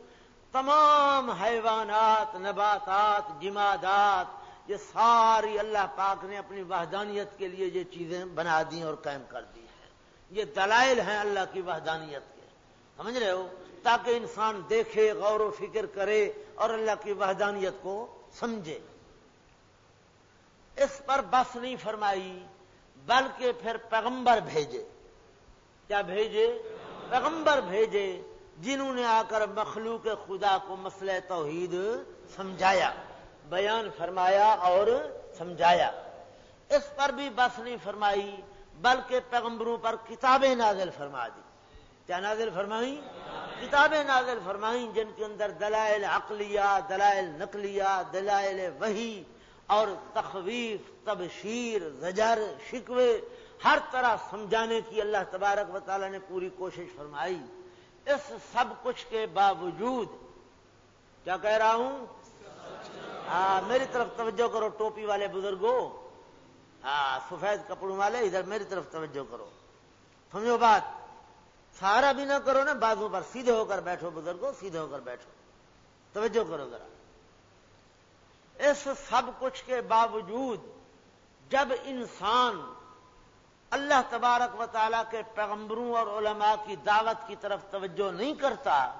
تمام حیوانات، نباتات، جمادات، یہ ساری اللہ پاک نے اپنی وحدانیت کے لیے یہ چیزیں بنا دی اور قائم کر دی ہیں۔ یہ دلائل ہیں اللہ کی وحدانیت کے۔ سمجھ رہے ہو؟ تاکہ انسان دیکھے، غور و فکر کرے اور اللہ کی وحدانیت کو سمجھے۔ اس پر بس نہیں فرمائی، بلکہ پھر پیغمبر بھیجے۔ کیا بھیجے؟ پیغمبر بھیجے جنہوں نے آ کر مخلوق خدا کو مسئلہ توحید سمجھایا، بیان فرمایا اور سمجھایا۔ اس پر بھی بس نہیں فرمائی، بلکہ پیغمبروں پر کتابیں نازل فرما دی۔ کیا نازل فرمائی؟ کتابیں نازل فرمائیں جن کے اندر دلائل عقلیہ، دلائل نقلیہ، دلائل وہی اور تخویف، تبشیر، زجر، شکوے، ہر طرح سمجھانے کی اللہ تبارک و تعالی نے پوری کوشش فرمائی۔ اس سب کچھ کے باوجود کیا کہہ رہا ہوں؟ ہاں میری طرف توجہ کرو ٹوپی والے بزرگوں ہاں سفید کپڑوں والے، ادھر میری طرف توجہ کرو۔ سمجھو بات؟ سارا بھی نہ کرو نا بازو پر سیدھے ہو کر بیٹھو بزرگوں، سیدھے ہو کر بیٹھو۔ توجہ کرو ذرا۔ اس سب کچھ کے باوجود جب انسان اللہ تبارک و تعالیٰ کے پیغمبروں اور علماء کی دعوت کی طرف توجہ نہیں کرتا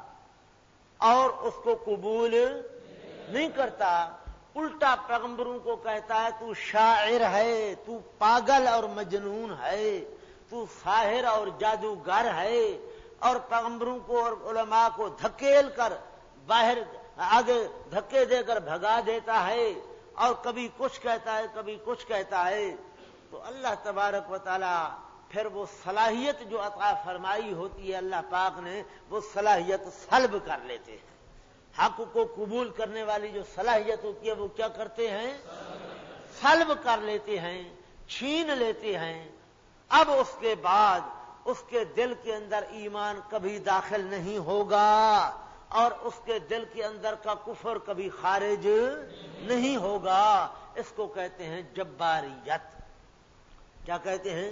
اور اس کو قبول نہیں کرتا، الٹا پیغمبروں کو کہتا ہے، تو شاعر ہے، تو پاگل اور مجنون ہے۔ تو ساحر اور جادوگر ہے اور پیغمبروں کو اور علماء کو دھکیل کر باہر آگے دھکے دے کر بھگا دیتا ہے اور کبھی کچھ کہتا ہے، کبھی کچھ کہتا ہے۔ تو اللہ تبارک و تعالی پھر وہ صلاحیت جو عطا فرمائی ہوتی ہے اللہ پاک نے، وہ صلاحیت سلب کر لیتے ہیں۔ حق کو قبول کرنے والی جو صلاحیت ہوتی ہے وہ کیا کرتے ہیں؟ سلب کر لیتے ہیں، چھین لیتے ہیں۔ اب اس کے بعد اس کے دل کے اندر ایمان کبھی داخل نہیں ہوگا اور اس کے دل کے اندر کا کفر کبھی خارج نہیں ہوگا۔ اس کو کہتے ہیں جباریت۔ کیا کہتے ہیں؟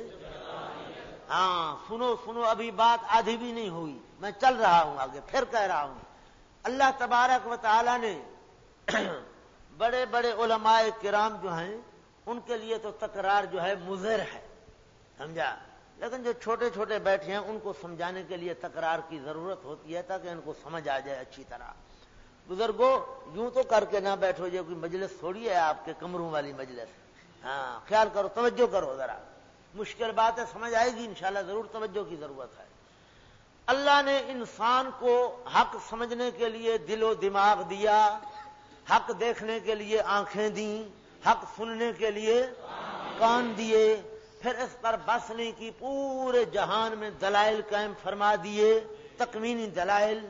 ہاں سنو سنو، ابھی بات آدھی بھی نہیں ہوئی۔ میں چل رہا ہوں آگے، پھر کہہ رہا ہوں۔ اللہ تبارک و تعالی نے *clears throat* بڑے بڑے علماء کرام جو ہیں، ان کے لیے تو تکرار جو ہے مضر ہے۔ سمجھا؟ لیکن جو چھوٹے چھوٹے بیٹھے ہیں، ان کو سمجھانے کے لیے تکرار کی ضرورت ہوتی ہے تاکہ ان کو سمجھ آ جائے اچھی طرح۔ بزرگوں یوں تو کر کے نہ بیٹھو، یہ کوئی مجلس تھوڑی ہے آپ کے کمروں والی مجلس۔ ہاں خیال کرو، توجہ کرو ذرا۔ مشکل بات ہے، سمجھ آئے گی انشاءاللہ، ضرور توجہ کی ضرورت ہے۔ اللہ نے انسان کو حق سمجھنے کے لیے دل و دماغ دیا، حق دیکھنے کے لیے آنکھیں دیں، حق سننے کے لیے کان دیے۔ پھر اس پر بس نہیں کی پورے جہان میں دلائل قائم فرما دیے تکمینی دلائل۔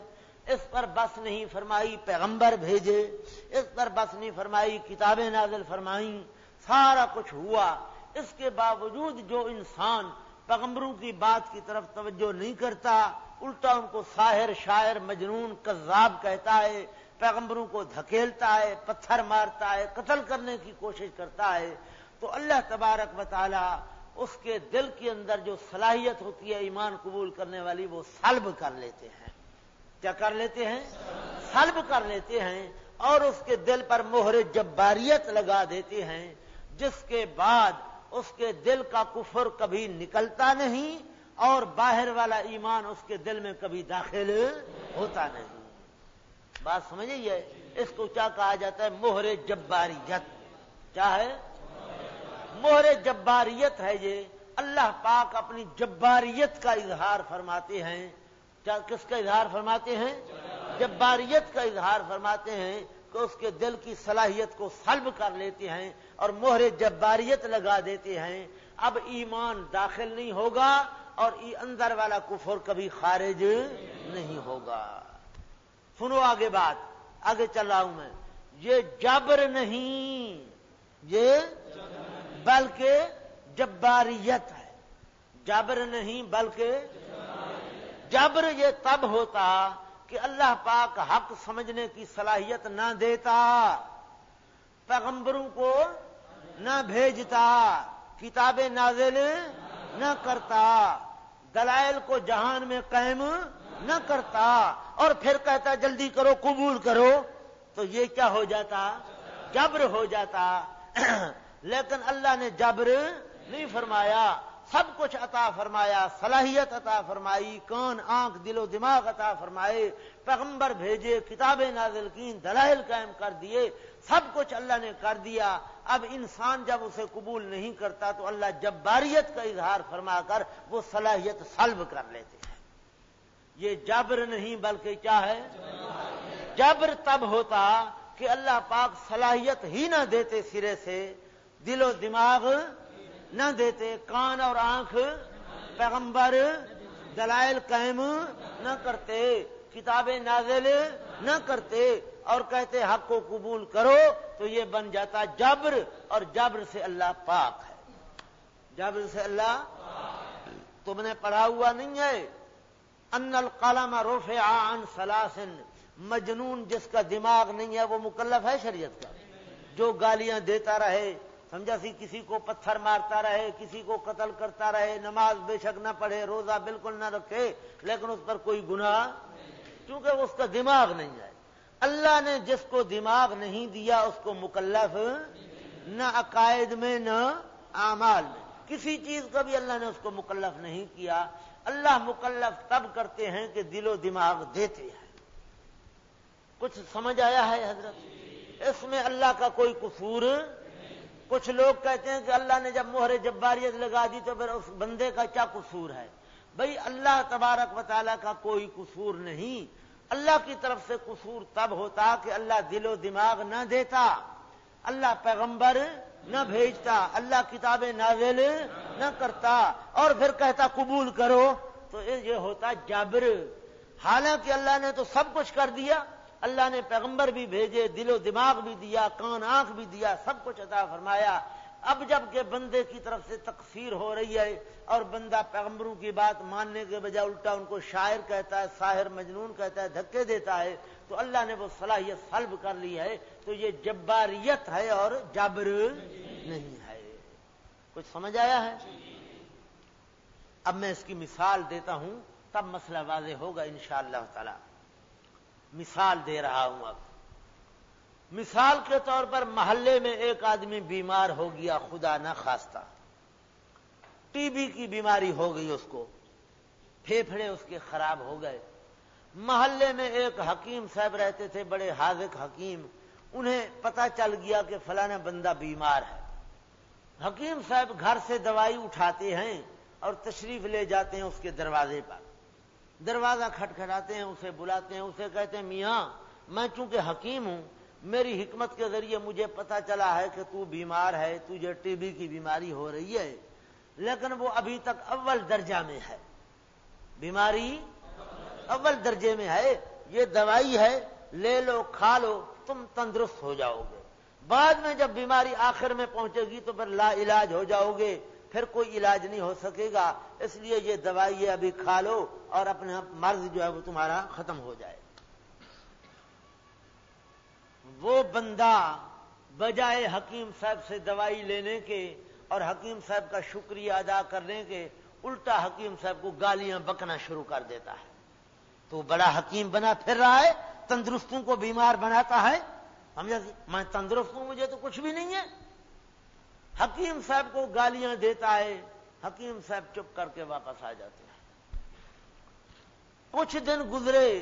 اس پر بس نہیں فرمائی پیغمبر بھیجے، اس پر بس نہیں فرمائی کتابیں نازل فرمائیں۔ سارا کچھ ہوا۔ اس کے باوجود جو انسان پیغمبروں کی بات کی طرف توجہ نہیں کرتا، الٹا ان کو ساحر، شاعر، مجنون، کذاب کہتا ہے، پیغمبروں کو دھکیلتا ہے، پتھر مارتا ہے، قتل کرنے کی کوشش کرتا ہے۔ تو اللہ تبارک و تعالی اس کے دل کے اندر جو صلاحیت ہوتی ہے ایمان قبول کرنے والی، وہ سلب کر لیتے ہیں۔ کیا کر لیتے ہیں؟ سلب کر لیتے ہیں اور اس کے دل پر مہر جباریت لگا دیتے ہیں، جس کے بعد اس کے دل کا کفر کبھی نکلتا نہیں اور باہر والا ایمان اس کے دل میں کبھی داخل ہوتا نہیں۔ بات سمجھیے اس کو کیا کہا جاتا ہے؟ مہر جباریت۔ کیا ہے؟ مہر جباریت ہے یہ۔ اللہ پاک اپنی جباریت کا اظہار فرماتے ہیں۔ کیا کس کا اظہار فرماتے ہیں؟ جباریت کا اظہار فرماتے ہیں کہ اس کے دل کی صلاحیت کو سلب کر لیتے ہیں اور مہر جباریت لگا دیتے ہیں۔ اب ایمان داخل نہیں ہوگا اور اندر والا کفر کبھی خارج نہیں ہوگا۔ سنو آگے بات، آگے چل رہا ہوں میں۔ یہ جبر نہیں، یہ بلکہ جباریت ہے۔ جبر نہیں بلکہ جبر یہ تب ہوتا کہ اللہ پاک حق سمجھنے کی صلاحیت نہ دیتا، پیغمبروں کو نہ بھیجتا، کتابیں نازل نہ کرتا، دلائل کو جہان میں قائم نہ کرتا اور پھر کہتا جلدی کرو، قبول کرو، تو یہ کیا ہو جاتا؟ جبر ہو جاتا۔ لیکن اللہ نے جبر نہیں فرمایا، سب کچھ عطا فرمایا، صلاحیت عطا فرمائی کون آنکھ، دل و دماغ عطا فرمائے، پیغمبر بھیجے، کتابیں نازل کی دلائل قائم کر دیے، سب کچھ اللہ نے کر دیا۔ اب انسان جب اسے قبول نہیں کرتا تو اللہ جباریت کا اظہار فرما کر وہ صلاحیت سلب کر لیتے ہیں۔ یہ جبر نہیں بلکہ کیا ہے؟ جبر تب ہوتا کہ اللہ پاک صلاحیت ہی نہ دیتے سرے سے دل و دماغ نہ دیتے، کان اور آنکھ پیغمبر دلائل قائم نہ کرتے، کتابیں نازل نہ کرتے اور کہتے حق کو قبول کرو تو یہ بن جاتا جبر اور جبر سے اللہ پاک ہے۔ جبر سے اللہ تم نے پڑھا ہوا نہیں ہے۔ ان القلم روف عن سلاسن مجنون جس کا دماغ نہیں ہے وہ مکلف ہے شریعت کا۔ جو گالیاں دیتا رہے سمجھا سی کسی کو پتھر مارتا رہے، کسی کو قتل کرتا رہے، نماز بے شک نہ پڑھے، روزہ بالکل نہ رکھے، لیکن اس پر کوئی گناہ کیونکہ اس کا دماغ نہیں ہے۔ اللہ نے جس کو دماغ نہیں دیا، اس کو مکلف نہ عقائد میں، نہ اعمال میں۔ کسی چیز کا بھی اللہ نے اس کو مکلف نہیں کیا۔ اللہ مکلف تب کرتے ہیں کہ دل و دماغ دیتے ہیں۔ کچھ سمجھ آیا ہے حضرت؟ اس میں اللہ کا کوئی قصور کچھ لوگ کہتے ہیں کہ اللہ نے جب مہر جباریت لگا دی تو پھر اس بندے کا کیا قصور ہے؟ بھائی اللہ تبارک و تعالیٰ کا کوئی قصور نہیں۔ اللہ کی طرف سے قصور تب ہوتا کہ اللہ دل و دماغ نہ دیتا، اللہ پیغمبر نہ بھیجتا، اللہ کتابیں نازل نہ کرتا اور پھر کہتا قبول کرو۔ تو یہ ہوتا جابر۔ حالانکہ اللہ نے تو سب کچھ کر دیا۔ اللہ نے پیغمبر بھی بھیجے، دل و دماغ بھی دیا، کان، آنکھ بھی دیا، سب کچھ عطا فرمایا۔ اب جبکہ بندے کی طرف سے تقسیر ہو رہی ہے اور بندہ پیغمبروں کی بات ماننے کے بجائے الٹا ان کو شاعر کہتا ہے، ساحر مجنون کہتا ہے، دھکے دیتا ہے، تو اللہ نے وہ صلاحیت سلب کر لی ہے۔ تو یہ جباریت ہے اور جبر نہیں ہے۔ کچھ سمجھ آیا ہے؟ اب میں اس کی مثال دیتا ہوں، تب مسئلہ واضح ہوگا انشاءاللہ اللہ تعالی۔ مثال دے رہا ہوں اب۔ مثال کے طور پر محلے میں ایک آدمی بیمار ہو گیا، خدا نہ خواستہ۔ ٹی بی کی بیماری ہو گئی اس کو۔ پھیپھڑے اس کے خراب ہو گئے۔ محلے میں ایک حکیم صاحب رہتے تھے، بڑے حاضق حکیم۔ انہیں پتا چل گیا کہ فلانا بندہ بیمار ہے۔ حکیم صاحب گھر سے دوائی اٹھاتے ہیں اور تشریف لے جاتے ہیں اس کے دروازے پر۔ دروازہ کھٹکھٹاتے ہیں، اسے بلاتے ہیں، اسے کہتے ہیں، میاں، میں چونکہ حکیم ہوں، میری حکمت کے ذریعے مجھے پتا چلا ہے کہ تو بیمار ہے، تجھے ٹی بی کی بیماری ہو رہی ہے، لیکن وہ ابھی تک اول درجہ میں ہے۔ بیماری اول درجے میں ہے، یہ دوائی ہے، لے لو، کھا لو، تم تندرست ہو جاؤ گے۔ بعد میں جب بیماری آخر میں پہنچے گی تو پھر لا علاج ہو جاؤ گے۔ پھر کوئی علاج نہیں ہو سکے گا، اس لیے یہ دوائی ابھی کھا لو اور اپنا مرض جو ہے وہ تمہارا ختم ہو جائے۔ وہ بندہ بجائے حکیم صاحب سے دوائی لینے کے اور حکیم صاحب کا شکریہ ادا کرنے کے الٹا حکیم صاحب کو گالیاں بکنا شروع کر دیتا ہے۔ تو بڑا حکیم بنا پھر رہا ہے، تندرستوں کو بیمار بناتا ہے۔ سمجھا جی؟ میں تندرست ہوں، مجھے تو کچھ بھی نہیں ہے۔ حکیم صاحب کو گالیاں دیتا ہے، حکیم صاحب چپ کر کے واپس آ جاتے ہیں۔ کچھ دن گزرے۔